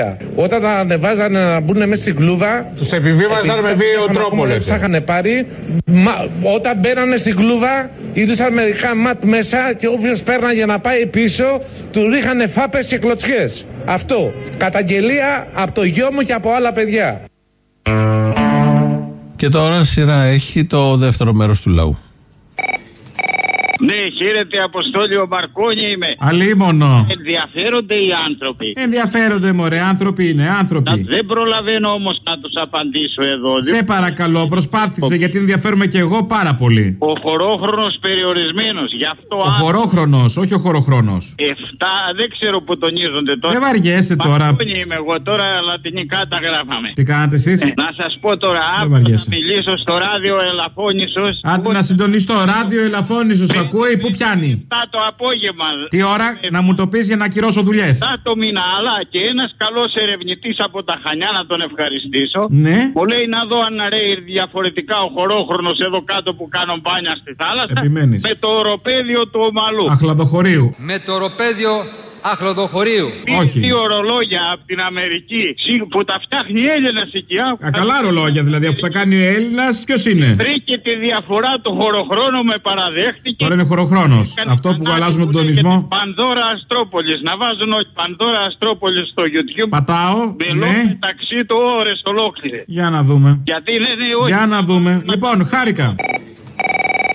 2023. Όταν τα ανεβάζανε να μπουν μέσα στην κλούβα... Τους επιβίβαζαν με βίαιο τρόπο, λέτε. Τους είχαν πάρει. Μα, όταν μπαίνανε στην κλούβα, είδουσαν μερικά ματ μέσα και όποιος πέρναγε να πάει πίσω, τους ρίχανε φάπες και κλωτσιές. Αυτό. Καταγγελία από το γιο μου και από άλλα παιδιά. Και τώρα σειρά έχει το δεύτερο μέρος του λαού. Ναι, χαίρετε Αποστόλη, ο Μαρκόνι είμαι. Αλίμονο. Ενδιαφέρονται οι άνθρωποι. Ενδιαφέρονται, μωρέ, άνθρωποι είναι, άνθρωποι. Να, δεν προλαβαίνω όμως να τους απαντήσω εδώ. Σε παρακαλώ, προσπάθησε, γιατί ενδιαφέρομαι και εγώ πάρα πολύ. Ο χωρόχρονος περιορισμένος, γι' αυτό. Ο χωρόχρονος, όχι ο χωροχρόνο. Εφτά, δεν ξέρω που τονίζονται τώρα. Δεν βαριέσαι τώρα. Μαρκόνι είμαι εγώ, τώρα λατινικά τα γράφαμε. Τι κάνατε εσείς; Ε, να σας πω τώρα, αύριο να μιλήσω στο ράδιο Ελαφώνησος. Άντε να συντονιστώ, ράδιο Ελαφώνησος, ακούει, πού πιάνει; το απόγευμα. Τι ώρα να μου το πεις για να ακυρώσω δουλειές; το μήνα, αλλά και ένας καλός ερευνητής από τα Χανιά να τον ευχαριστήσω. Ναι. Μου λέει να δω αν ρέει διαφορετικά ο χωρόχρονο εδώ κάτω που κάνω μπάνια στη θάλασσα. Επιμένεις. Με το οροπέδιο του ομαλού. Αχλαδοχωρίου. Με το οροπέδιο Αχλοδοχωρίου. Όχι. Τι ορολόγια από την Αμερική που τα φτιάχνει Έλληνας εκεί. Α, καλά ρολόγια δηλαδή. Αφού τα κάνει ο Έλληνας, ποιος είναι; Βρήκε τη διαφορά του χωροχρόνου με παραδέχτηκε. Τώρα είναι χωροχρόνος. Αυτό που αλλάζουμε τον τονισμό. Πανδώρα Αστρόπολης. Να βάζουν όχι Πανδώρα Αστρόπολης στο YouTube. Πατάω. Μιλώ ναι. μεταξύ του ώρες ολόκληρε. Για να δούμε. Γιατί είναι, ναι, όχι. Για να δούμε. Λοιπόν, χάρηκα.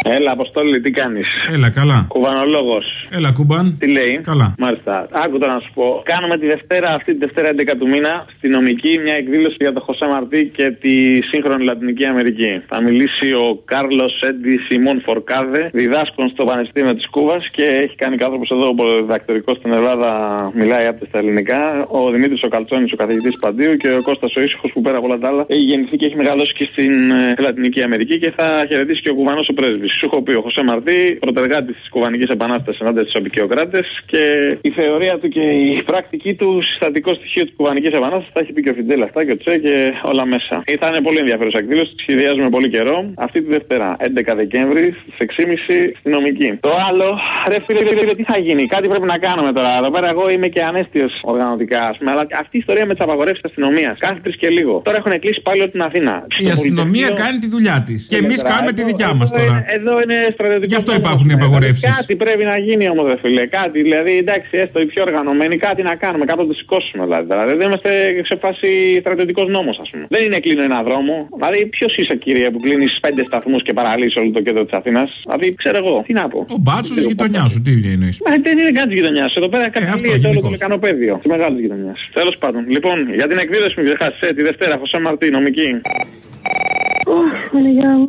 Έλα, Αποστόλη, τι κάνεις; Έλα, καλά. Κουβανολόγος. Έλα, κούμπαν. Τι λέει; Καλά. Μάλιστα. Άκου τώρα να σου πω. Κάνουμε τη Δευτέρα, αυτή τη Δευτέρα 11 του μήνα, στη νομική, μια εκδήλωση για το Χωσέ Μαρτί και τη σύγχρονη Λατινική Αμερική. Θα μιλήσει ο Κάρλος Έντι Σιμών Φορκάδε, διδάσκων στο Πανεπιστήμιο της Κούβας και έχει κάνει άνθρωπος εδώ, ο διδακτορικός στην Ελλάδα, μιλάει από στα ελληνικά. Ο Δημήτρης ο Καλτσόνης, ο καθηγητής Παντίου και ο Κώστας ο Ήσυχος που πέρα από όλα τα άλλα έχει γεννηθεί και έχει μεγαλώσει και στην ε, Λατινική Αμερική και θα χαιρετήσει και ο Κουβανός ο πρέσβης. Σου έχω πει ο Χωσέ Μαρτί, πρωτεργάτης της Κουβανικής Επανάστασης ενάντια στους απεικιοκράτες και η θεωρία του και η πρακτική του συστατικό στοιχείο της Κουβανικής Επανάστασης τα έχει πει και ο Φιντέλ αυτά και ο Τσέ και όλα μέσα. Θα είναι πολύ ενδιαφέρουσα εκδήλωση, τη σχεδιάζουμε πολύ καιρό. Αυτή τη Δευτέρα, 11 Δεκέμβρη, στις 6.30 στη νομική. Το άλλο, ρε φίλε, ρε, φίλε, τι θα γίνει, κάτι πρέπει να κάνουμε τώρα. Εδώ πέρα εγώ είμαι και ανέστιος οργανωτικά, ας πούμε, αλλά αυτή η ιστορία με τις απαγορεύσεις αστυνομίας κάθε τρεις και λίγο. Τώρα έχουν κλείσει πάλι όλη την Αθήνα. Η αστυνομία κάνει τη δουλειά της. Και εμείς Εδώ- κάνουμε τη εδώ- δικιά μας εδώ τώρα. Είναι- Εδώ είναι στρατιωτικό. Γι' αυτό νόμος, υπάρχουν οι ναι. απαγορεύσεις. Κάτι πρέπει να γίνει όμως, δε φίλε. Κάτι, δηλαδή, εντάξει, έστω οι πιο οργανωμένοι, κάτι να κάνουμε, κάπου να το σηκώσουμε. Δηλαδή, δηλαδή δεν είμαστε σε φάση στρατιωτικός νόμος, ας πούμε. Δεν είναι κλείνω ένα δρόμο. Δηλαδή, ποιος είσαι, κύριε, που κλείνεις πέντε σταθμούς και παραλύσει όλο το κέντρο της Αθήνας; Δηλαδή, ξέρω εγώ, τι να πω. Ο μπάτσος της γειτονιάς σου, τι εννοείς; Μα δεν είναι καν της γειτονιάς. Εδώ πέρα αυτό, καταλήγεται όλο το γενικώς. μεκανοπέδιο της μεγάλης γειτονιάς. Τέλος πάντων, λοιπόν, για την εκδήλωση μην ξεχάσεις τη Δευτέρα, Χωσέ Μαρτί, νομική.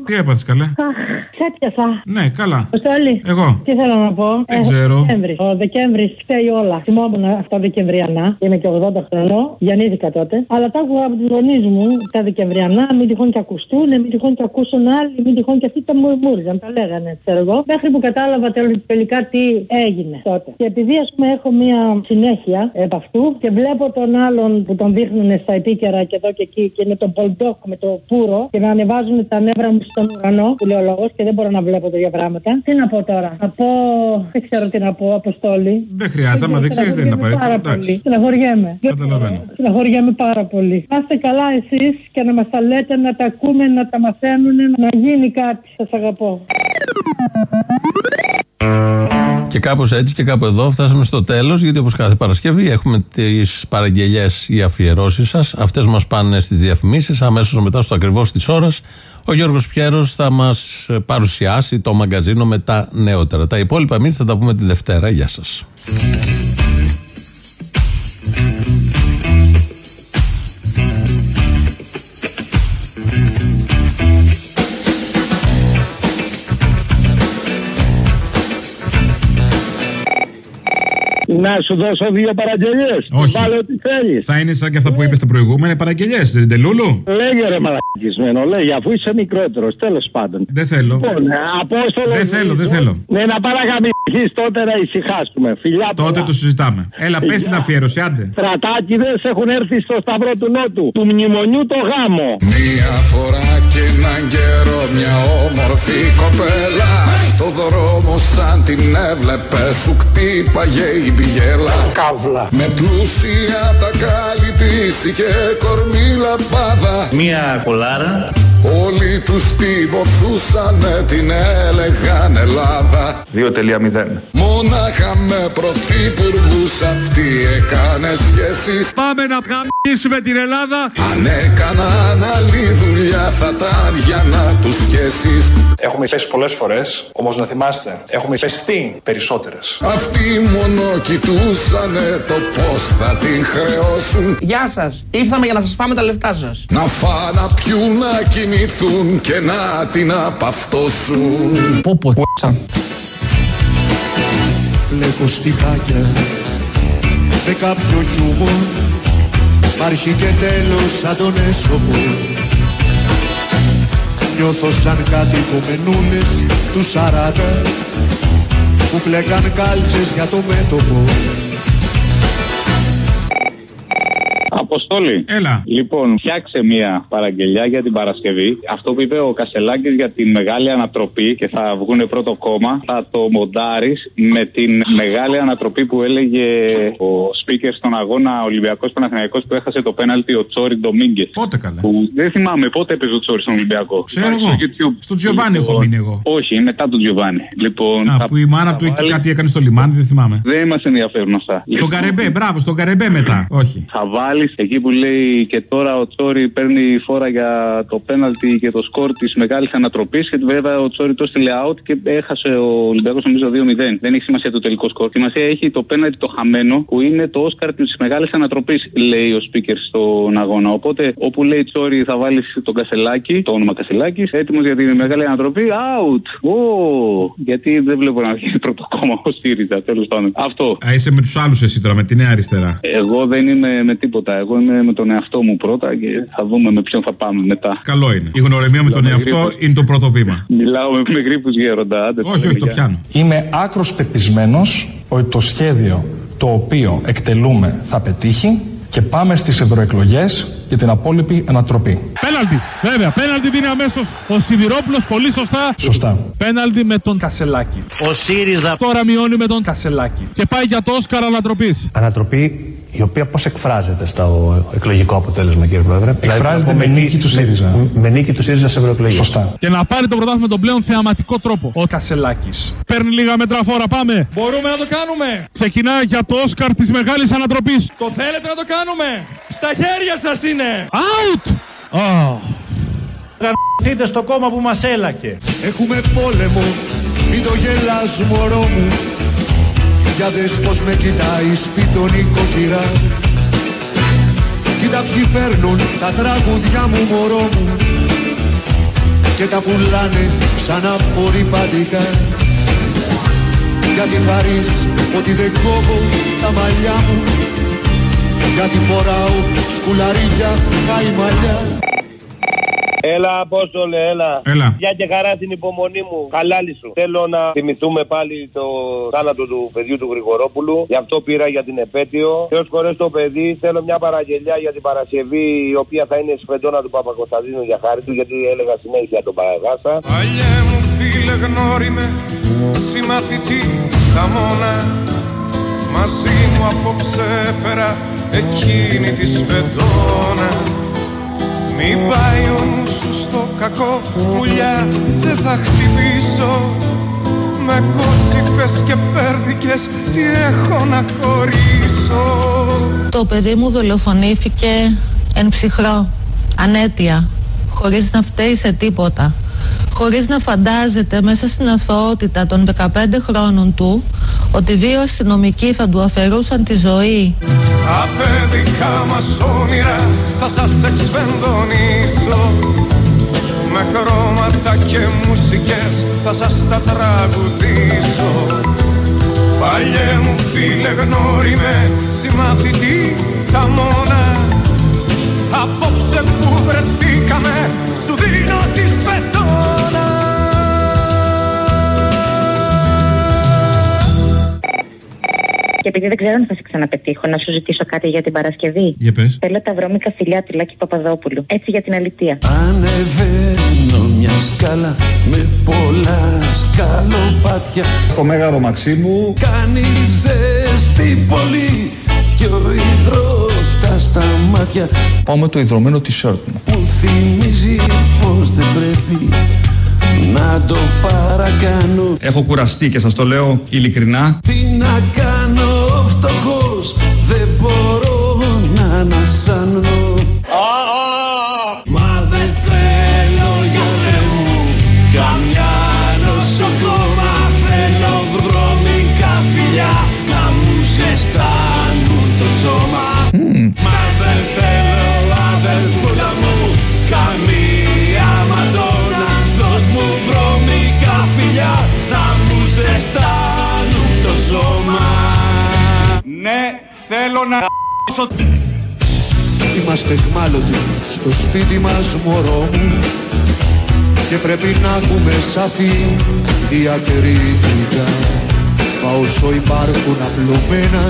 Τι έπαθες καλέ; Ξέπιασα. Ναι, καλά. Αποστόλη. Εγώ. Τι θέλω να πω; Δεν Ε, ξέρω. Δεκέμβρης. Ο Δεκέμβρη φταίει όλα. Θυμόμουν αυτά Δεκεμβριανά. Είμαι και 80 χρονών. Γεννήθηκα τότε. Αλλά τα άκουγα από τους γονείς μου τα Δεκεμβριανά. Μην τυχόν και ακουστούν, μην τυχόν και ακούσουν άλλοι, μην τυχόν και αυτοί τα μουρμούριζαν. Τα λέγανε, ξέρω εγώ. Μέχρι που κατάλαβα τελ- τελικά τι έγινε τότε. Και επειδή ας πούμε έχω μία συνέχεια επ' αυτού και βλέπω τον άλλον που τον δείχνουν στα επίκαιρα και εδώ και εκεί και είναι τον Πολντόκ με το πουρο και να ανεβάζουν τα νεύρα μου στον ουρανό που λέει ο λόγος και δεν μπορώ να βλέπω τέτοια πράγματα. Τι να πω τώρα; Να πω. Δεν ξέρω τι να πω, Αποστόλη. Δεν χρειάζεται, άμα δεν ξέρει, δεν είναι απαραίτητο. Πάρα Εντάξει. πολύ. Συναχωριέμαι. Καταλαβαίνω. Συναχωριέμαι πάρα πολύ. Να είστε καλά εσείς και να μας τα λέτε, να τα ακούμε, να τα μαθαίνουν, να γίνει κάτι. Σας αγαπώ. Και κάπως έτσι και κάπου εδώ φτάσαμε στο τέλος γιατί όπως κάθε Παρασκευή έχουμε τις παραγγελιές ή αφιερώσεις σας. Αυτές μας πάνε στις διαφημίσεις αμέσως μετά στο ακριβώς της ώρας. Ο Γιώργος Πιέρος θα μας ε, παρουσιάσει το μαγκαζίνο με τα νεότερα. Τα υπόλοιπα εμείς θα τα πούμε τη Δευτέρα. Γεια σας Να σου δώσω δύο παραγγελίες. Όχι. Βάλε ό,τι θέλεις. Θα είναι σαν και αυτά που είπες στα προηγούμενα παραγγελίες, δεν τελούλου. Λέγε ρε μαλακισμένο, λέγε αφού είσαι μικρότερος, τέλος πάντων. Δεν θέλω. Λοιπόν, ε, Απόστολο. Δεν θέλω, δεν θέλω. Ναι, να παραγαμιχθεί τότε να ησυχάσουμε. Φιλιά Τότε πολλά. το συζητάμε. Έλα, πες την αφιέρωση, άντε. Στρατάκιδες έχουν έρθει στο Σταυρό του Νότου. Του μνημονιού το γάμο. Μια φορά και έναν καιρό μια όμορφη κοπέλα Στο δρόμο σαν την έβλεπε σου κτύπαγε η πηγέλα Καύλα Με πλούσια τα κάλλη της είχε κορμί λαμπάδα Μία κολάρα. Όλοι τους την ποθούσανε την έλεγαν Ελλάδα 2.0. Μόναχα με πρωθυπουργούς αυτή έκανε σχέσεις Πάμε να γαμίσουμε την Ελλάδα. Αν έκαναν άλλη δουλειά θα ήταν για να τους σχέσεις Έχουμε πέσει πολλές φορές, όμως να θυμάστε, έχουμε πεστεί περισσότερες. Αυτοί μόνο κοιτούσανε το πώς θα την χρεώσουν. Γεια σας. Ήρθαμε για να σας φάμε τα λεφτά σας. Να φάνε, να πιούν, να κοιμηθούν και να την απαυτώσουν. Πω πω Βλέπω στιχάκια με κάποιο χιούμορ. Μ' αρχή και τέλος σαν τον έσωπο Νιώθω σαν κάτι κομμενούλες του σαράτα που πλέκαν κάλτσες για το μέτωπο Αποστόλη. Έλα. Λοιπόν, φτιάξε μία παραγγελιά για την Παρασκευή. Αυτό που είπε ο Κασελάκη για την μεγάλη ανατροπή και θα βγουν πρώτο κόμμα, θα το μοντάρεις με την μεγάλη ανατροπή που έλεγε ο speaker στον αγώνα Ολυμπιακός Παναθηναϊκός που έχασε το πέναλτι ο Τσόρι Ντομίγκε. Πότε καλά. Που δεν θυμάμαι πότε έπαιζε ο Τσόρι στον Ολυμπιακό. Ξέρω Υπάρχει εγώ. στο YouTube. Στο Τζιοβάνι έχω μείνει εγώ. Όχι, μετά τον Τζιοβάνι. Λοιπόν, Α, θα- που η μάνα θα του εκεί βάλεις- κάτι έκανε στο λιμάνι, δεν θυμάμαι. Δεν μας ενδιαφέρουν αυτά. Τον Καρεμπέ, μπράβο, στον Καρεμπέ μετά. Όχι. Θα βάλεις Εκεί που λέει και τώρα ο Τσόρι παίρνει φόρα για το πέναλτι και το σκορ της μεγάλης ανατροπής. Και βέβαια ο Τσόρι το στείλε out και έχασε ο Ολυμπιακός νομίζω 2-0. Δεν έχει σημασία το τελικό σκορ. Σημασία έχει το πέναλτι το χαμένο που είναι το Όσκαρ της μεγάλης ανατροπής, λέει ο speaker στον αγώνα. Οπότε όπου λέει Τσόρι θα βάλεις τον Κασελάκη, το όνομα Κασελάκης, έτοιμος για τη μεγάλη ανατροπή, out. Oh, γιατί δεν βλέπω να βγει πρώτο κόμμα ο ΣΥΡΙΖΑ, τέλος πάντων. Αυτό. Α, είσαι με τους άλλους εσύ τώρα, με τη νέα αριστερά. Εγώ δεν είμαι με τίποτα. Εγώ είμαι με τον εαυτό μου πρώτα και θα δούμε με ποιον θα πάμε μετά. Καλό είναι. Η γνωρεμία με τον εαυτό είναι το πρώτο βήμα. Μιλάω με, με γρήπους γέροντα. Άντε, όχι, όχι, το πιάνω. Είμαι άκρος πεπισμένος ότι το σχέδιο το οποίο εκτελούμε θα πετύχει και πάμε στις ευρωεκλογές για την απόλυτη ανατροπή. Πέναλτι, βέβαια. Πέναλτι δίνει αμέσως ο Σιδηρόπουλος, πολύ σωστά. Σωστά. Πέναλτι με τον Κασελάκη. Ο ΣΥΡΙΖΑ τώρα μειώνει με τον Κασελάκη. Και πάει για το Όσκαρ ανατροπής. Ανατροπή η οποία πώς εκφράζεται στο εκλογικό αποτέλεσμα, κύριε Πρόεδρε; Εκφράζεται με νίκη του ΣΥΡΙΖΑ. Με νίκη του ΣΥΡΙΖΑ σε ευρωεκλογές. Σωστά. Και να πάρει το πρωτάθλημα με τον πλέον θεαματικό τρόπο. Ο Κασελάκης. Παίρνει λίγα μέτρα φόρα, πάμε. Μπορούμε να το κάνουμε. Ξεκινά για το Όσκαρ της μεγάλης ανατροπής. Το θέλετε να το κάνουμε. Στα χέρια σας είναι. Out! Oh. Γαμηθείτε στο κόμμα που μας έλακε. Έχουμε πόλεμο, μην το γελάς μωρό μου Για δες πως με κοιτάει σπίτον η κοκκυρά Κοίτα ποιοι παίρνουν τα τραγουδιά μου μωρό μου Και τα πουλάνε ξανά απορριπαντικά. Γιατί θα ρεις ότι δεν κόβω τα μαλλιά μου Γιατί φοράω σκουλαρίκια καημαλιά Έλα, Απόστολε, έλα. Έλα. Για και χαρά την υπομονή μου. Χαλάλη σου. Θέλω να θυμηθούμε πάλι το θάνατο του παιδιού του Γρηγορόπουλου. Γι' αυτό πήρα για την επέτειο. Θεό χωρέ το παιδί. Θέλω μια παραγγελιά για την Παρασκευή, η οποία θα είναι σφεντόνα του Παπακοσταντίνου για χάρη του, γιατί έλεγα συνέχεια τον Παραγάσα. Παλιέ μου φίλε γνώριμε, συμμαθητή χαμόνα Μαζί μου απόψε έφερα εκείνη τη σφεντόνα Μην πάει ο νους σου στο κακό πουλιά δεν θα χτυπήσω Με κότσιφες και πέρδικες τι έχω να χωρίσω Το παιδί μου δολοφονήθηκε εν ψυχρό, ανέτεια, χωρίς να φταίει σε τίποτα. Χωρίς να φαντάζεται μέσα στην αθωότητα των 15 χρόνων του ότι δύο αστυνομικοί θα του αφαιρούσαν τη ζωή. Τα παιδικά μας όνειρα θα σας εξφενδονήσω Με χρώματα και μουσικές θα σας τα τραγουδήσω Παλιέ μου φίλε γνώριμε συμμαθητή επειδή δεν ξέρω αν θα σε ξαναπετύχω, να σου ζητήσω κάτι για την Παρασκευή. Για πες. Θέλω τα βρώμικα φιλιά του Λάκη Παπαδόπουλου. Έτσι για την αλητεία. Ανεβαίνω μια σκάλα με πολλά σκαλοπάτια Στο Μέγαρο Μαξίμου Κάνει ζέστη πολύ κι ο υδρότας στα μάτια Πάω με το ιδρωμένο t-shirt μου Μου θυμίζει πως δεν πρέπει να το παρακάνω. Έχω κουραστεί και σας το λέω ειλικρινά. Τι να κάνω φτωχός δεν μπορώ να ανασάνω να Είμαστε χμάλωτοι στο σπίτι μας μωρό μου. Και πρέπει να έχουμε σαφή διακριτικά. Μα όσο υπάρχουν απλωμένα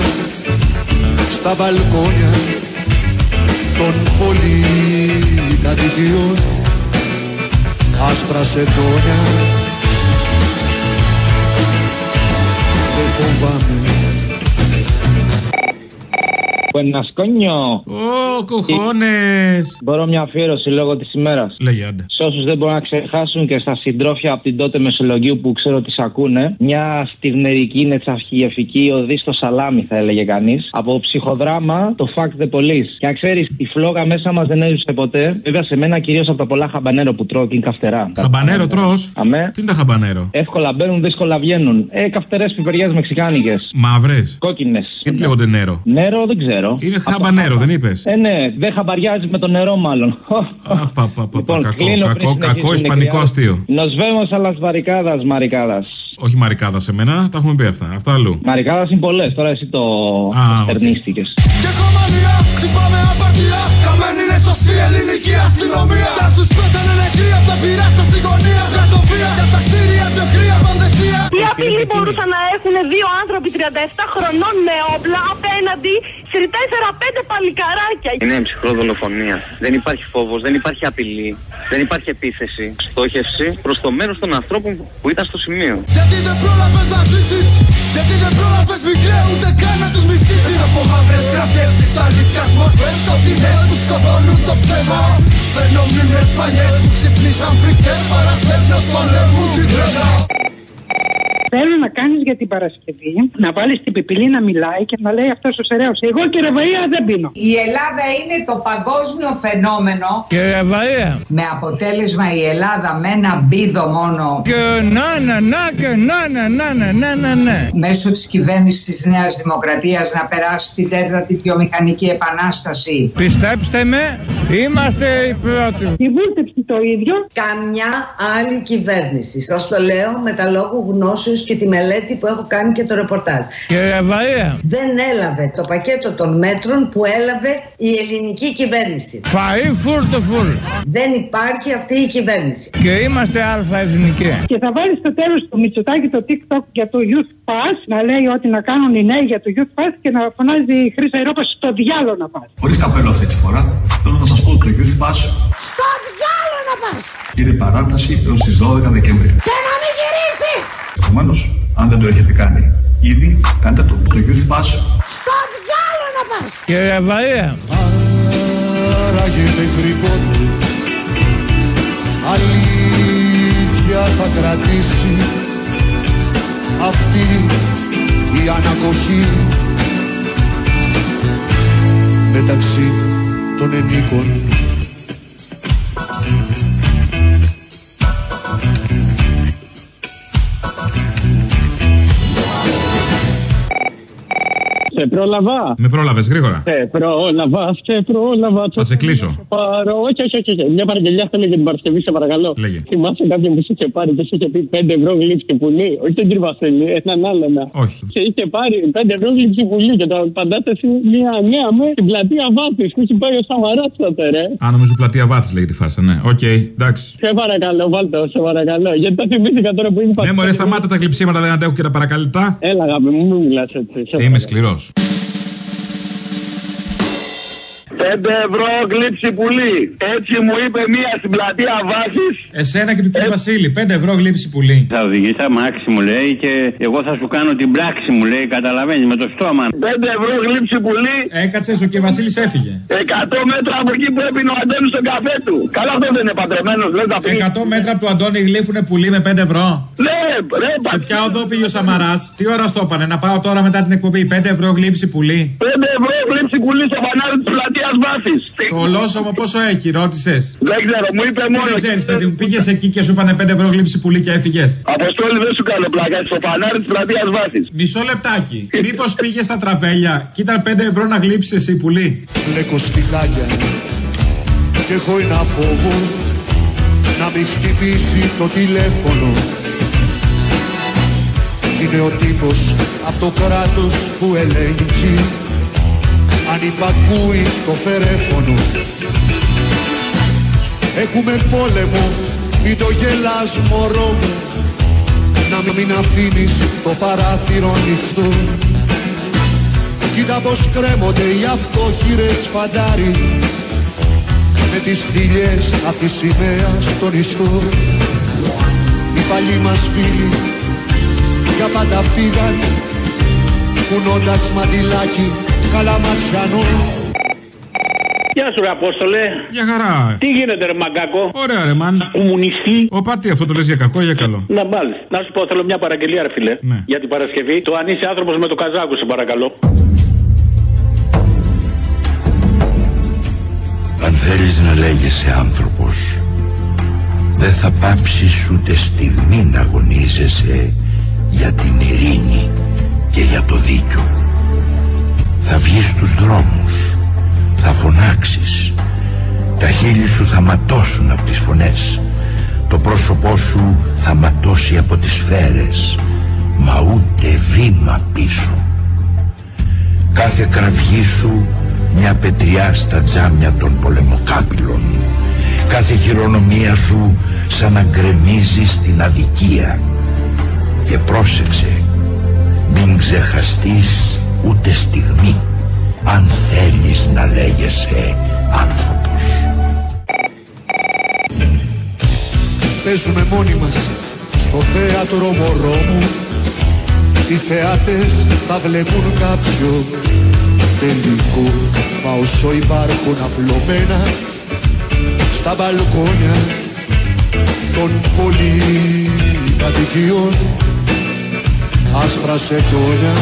στα μπαλκόνια των πολυκατοικιών άσπρα σεντόνια δεν φοβάμαι Buenas coño. Ω, κοχώνες. Μπορώ μια αφιέρωση λόγω της ημέρας. Λέγε άντε. Σε όσους δεν μπορούν να ξεχάσουν και στα συντρόφια από την τότε Μεσολογίου που ξέρω ότι σ' ακούνε, μια στιγμερική νετσαυχιεφική οδή στο σαλάμι, θα έλεγε κανείς. Από ψυχοδράμα το Fact the Police. Και αν ξέρεις, η φλόγα μέσα μας δεν έζησε ποτέ. Βέβαια σε μένα κυρίως από τα πολλά χαμπανέρο που τρώω και είναι καυτερά. Χαμπανέρο τρώ. Αμέ. Τι είναι τα χαμπανέρο; Εύκολα μπαίνουν, δύσκολα βγαίνουν. Ε, καυτερές πιπεριέ μεξικάνικες. Μαύρες. Κόκκινες. Γιατί λέγονται νερό. Νερό δεν ξέρω. Είναι χαμπανέρο, δεν είπες; Ε, ναι, δεν χαμπαριάζει με το νερό, μάλλον. Λοιπόν, Κακό, κλείνω πριν κακό, κακό συνεχίσουν οι ισπανικό κρυάδες. αστείο. Nos vemos a las barricadas, μαρικάδας. Όχι μαρικάδας σε μένα, τα έχουμε πει αυτά. Αυτά αλλού. Μαρικάδας είναι πολλές, τώρα εσύ το στερνίστηκες. Και κομμανία, χτυπάμε απαρτία Καμένη είναι σωστή ελληνική αστυνομία Τα σου σπέσανε νεκροί απ' τα πειρά στα στη γωνία Γρασοφία για τα κτίρια, πιο κρύα φαντασία Τι απειλή μπορούσαν να έχουν δύο άνθρωποι 37 χρονών με όπλα απέναντι σε 4-5 παλικαράκια. Είναι ψυχρό δολοφονία. Δεν υπάρχει φόβος, δεν υπάρχει απειλή, δεν υπάρχει επίθεση. Στόχευση προς το μέρος των ανθρώπων που ήταν στο σημείο. Γιατί δεν πρόλαβες να ζήσεις; Γιατί δεν πρόλαβες μικρέ ούτε καν να τους μισήσεις; Από μαύρες γραφές της αλήθειας μορφές Σκοτεινές που σκοτώνουν το ψέμα. Φέρνω μνήμες παλιές που ξυπνήσαν φρικτές Παραστέλνω στον λαίμου την τρέλα Θέλω να κάνεις για την Παρασκευή να βάλεις την πιπηλή να μιλάει και να λέει αυτός ο σεραίος. Εγώ και ρεβαία δεν πίνω. Η Ελλάδα είναι το παγκόσμιο φαινόμενο Και ρεβαία. με αποτέλεσμα η Ελλάδα με ένα μπίδο μόνο Και να να να και να να να να να να να. μέσω της κυβέρνησης της Νέας Δημοκρατίας να περάσει στην τέταρτη βιομηχανική επανάσταση. Πιστέψτε με, είμαστε οι πρώτοι. Η βούλτεψη το ίδιο. Καμιά άλλη κυβέρνηση. Σας το λέω με τα λόγου γνώσεως και τη μελέτη που έχω κάνει και το ρεπορτάζ. Και ρεβαία. Δεν έλαβε το πακέτο των μέτρων που έλαβε η ελληνική κυβέρνηση. Φαΐ φουλ το φουλ. Δεν υπάρχει αυτή η κυβέρνηση. Και είμαστε αλφα εθνικοί. Και θα βάλεις στο τέλος του Μητσοτάκη το TikTok για το Youth Pass να λέει ότι να κάνουν οι νέοι για το Youth Pass και να φωνάζει η Χρήσα Ευρώπα στο διάλογο να πας. Χωρίς καπέλο αυτή τη φορά, θέλω να σας πω ότι το Youth Pass Στο διάλο να πας είναι παράταση έως τις 12 Δεκεμβρίου. Και να μην γυρίσεις. Επομένως, αν δεν το έχετε κάνει ήδη, κάντε το. Το Youth Pass. Στο διάλο να πας Και ρεβαία. Άραγε μέχρι πότε αλήθεια θα κρατήσει αυτή η ανακοχή. Μεταξύ των ενίκων πρόλαβα. Με πρόλαβες γρήγορα. Σε πρόλαβα, σε πρόλαβα. Θα σε κλείσω. Πάρω. Όχι, όχι, όχι, όχι. Μια παραγγελιά θέλω για την Παρασκευή, σε παρακαλώ. Λέγε. Θυμάσαι κάποιον που σε είχε πάρει και σε είχε πει 5 ευρώ γλείψει πουλί; Όχι τον κύριο Βασίλη, έναν άλλον. Όχι. Σε είχε πάρει 5 ευρώ γλείψει πουλί και το απαντάτε σε μια νέα με την πλατεία Βάθη που έχει πάει ο Σαμαρά τότε, ρε. Αν νομίζω πλατεία Βάθης λέγεται τη φάρσα, ναι. Οκ, εντάξει. Σε παρακαλώ, βάλτε, σε παρακαλώ. Γιατί τα θυμήθηκα τώρα που είναι Ναι, μωρέ, σταμάτα τα γλειψίματα, δεν αντέχω και τα παρακαλητά. Έλα, αγάπη μου, μην μιλάς έτσι. σε Είμαι σκληρός. 5 ευρώ γλείψει πουλί. Έτσι μου είπε μία στην πλατεία βάση. Εσένα και του κ. Βασίλη, 5 ευρώ γλύψη πουλί. Θα οδηγήσει τα μάξι μου λέει και εγώ θα σου κάνω την πράξη μου λέει. Καταλαβαίνεις με το στόμα. 5 ευρώ γλύψη πουλί. Έκατσες, ο κ. Βασίλης έφυγε. 100 μέτρα από εκεί που έπινε ο Αντώνης στον καφέ του. Καλά αυτό δεν είναι παντρεμένος, λε τα πει. 100 μέτρα από του Αντώνη γλύφουνε πουλί με 5 ευρώ. Ναι, ρε, Σε ποια οδό πήγε ο Σαμαράς, τι ώρα στο έπανε, να πάω τώρα μετά την εκπομπή; 5 ευρώ γλύψη πουλί. 5 ευρώ γλύψη πουλί στο φανάρι της πλατείας βάση. Το ολόσωμο πόσο έχει, ρώτησες; Δεν ξέρω, μου είπε μόνο. Δεν ξέρεις, παιδί μου, πήγες εκεί και σου είπανε 5 ευρώ γλύψη πουλί και έφυγες; Αποστόλη δεν σου κάνω πλάκα στο φανάρι της πλατείας βάση. Μισό λεπτάκι. Μήπως πήγες στα τραβέλια και ήταν 5 ευρώ να γλύψεις εσύ πουλί; Μπλέκω σπιτάκια και έχω ένα φόβο να μην χτυπήσει το τηλέφωνο Είναι ο τύπος από το κράτος που ελέγχει αν υπακούει το φερέφωνο. Έχουμε πόλεμο, μην το γελάς μωρό μου. Να μην αφήνεις το παράθυρο ανοιχτό. Κοίτα πως κρέμονται οι αυτοχείρες φαντάρι με τις θηλιές απ' τη σημαία στον ιστό. Οι παλιοί μας φίλοι για πάντα φύγαν κουνώντας μαντιλάκι καλαματιανό Γεια σου, ρε Απόστολε. Για χαρά. Τι γίνεται, ρε Μαγκάκο; Ωραία, ρε μαν. Κομμουνιστή. Ο πάτη αυτό το λες για κακό ή για καλό; Να μπάλει. Να σου πω, θέλω μια παραγγελία, ρε φιλέ. Ναι. Για την Παρασκευή. Το αν είσαι άνθρωπος με το καζάκο, σε παρακαλώ. Αν θέλεις να λέγεσαι άνθρωπος Δεν θα πάψεις ούτε στιγμή να αγωνίζεσαι Για την ειρήνη και για το δίκιο Θα βγεις στους δρόμους Θα φωνάξεις Τα χείλη σου θα ματώσουν από τις φωνές Το πρόσωπό σου θα ματώσει από τις σφαίρες Μα ούτε βήμα πίσω. Κάθε κραυγή σου μια πετριά στα τζάμια των πολεμοκάπηλων. Κάθε χειρονομία σου σαν να γκρεμίζει στην αδικία. Και πρόσεξε Μην ξεχαστείς ούτε στιγμή Αν θέλεις να λέγεσαι άνθρωπος. Παίζουμε μόνοι μας στο θέατρο μωρό μου. Οι θεάτες θα βλέπουν κάποιο τελικό. Μα όσο υπάρχουν απλωμένα στα μπαλκόνια των πολυκατοικιών άσπρα σεντόνια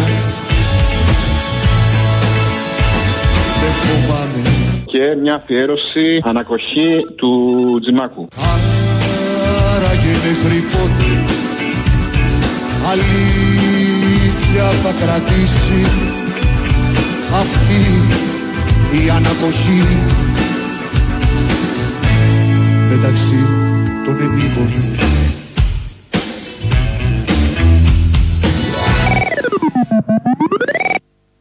δεν φοβάμαι Και μια αφιέρωση ανακοχή του Τζιμάκου. Άραγε μέχρι πότε αλήθεια θα κρατήσει. Αυτή η ανακοχή. Μεταξύ των ενήλων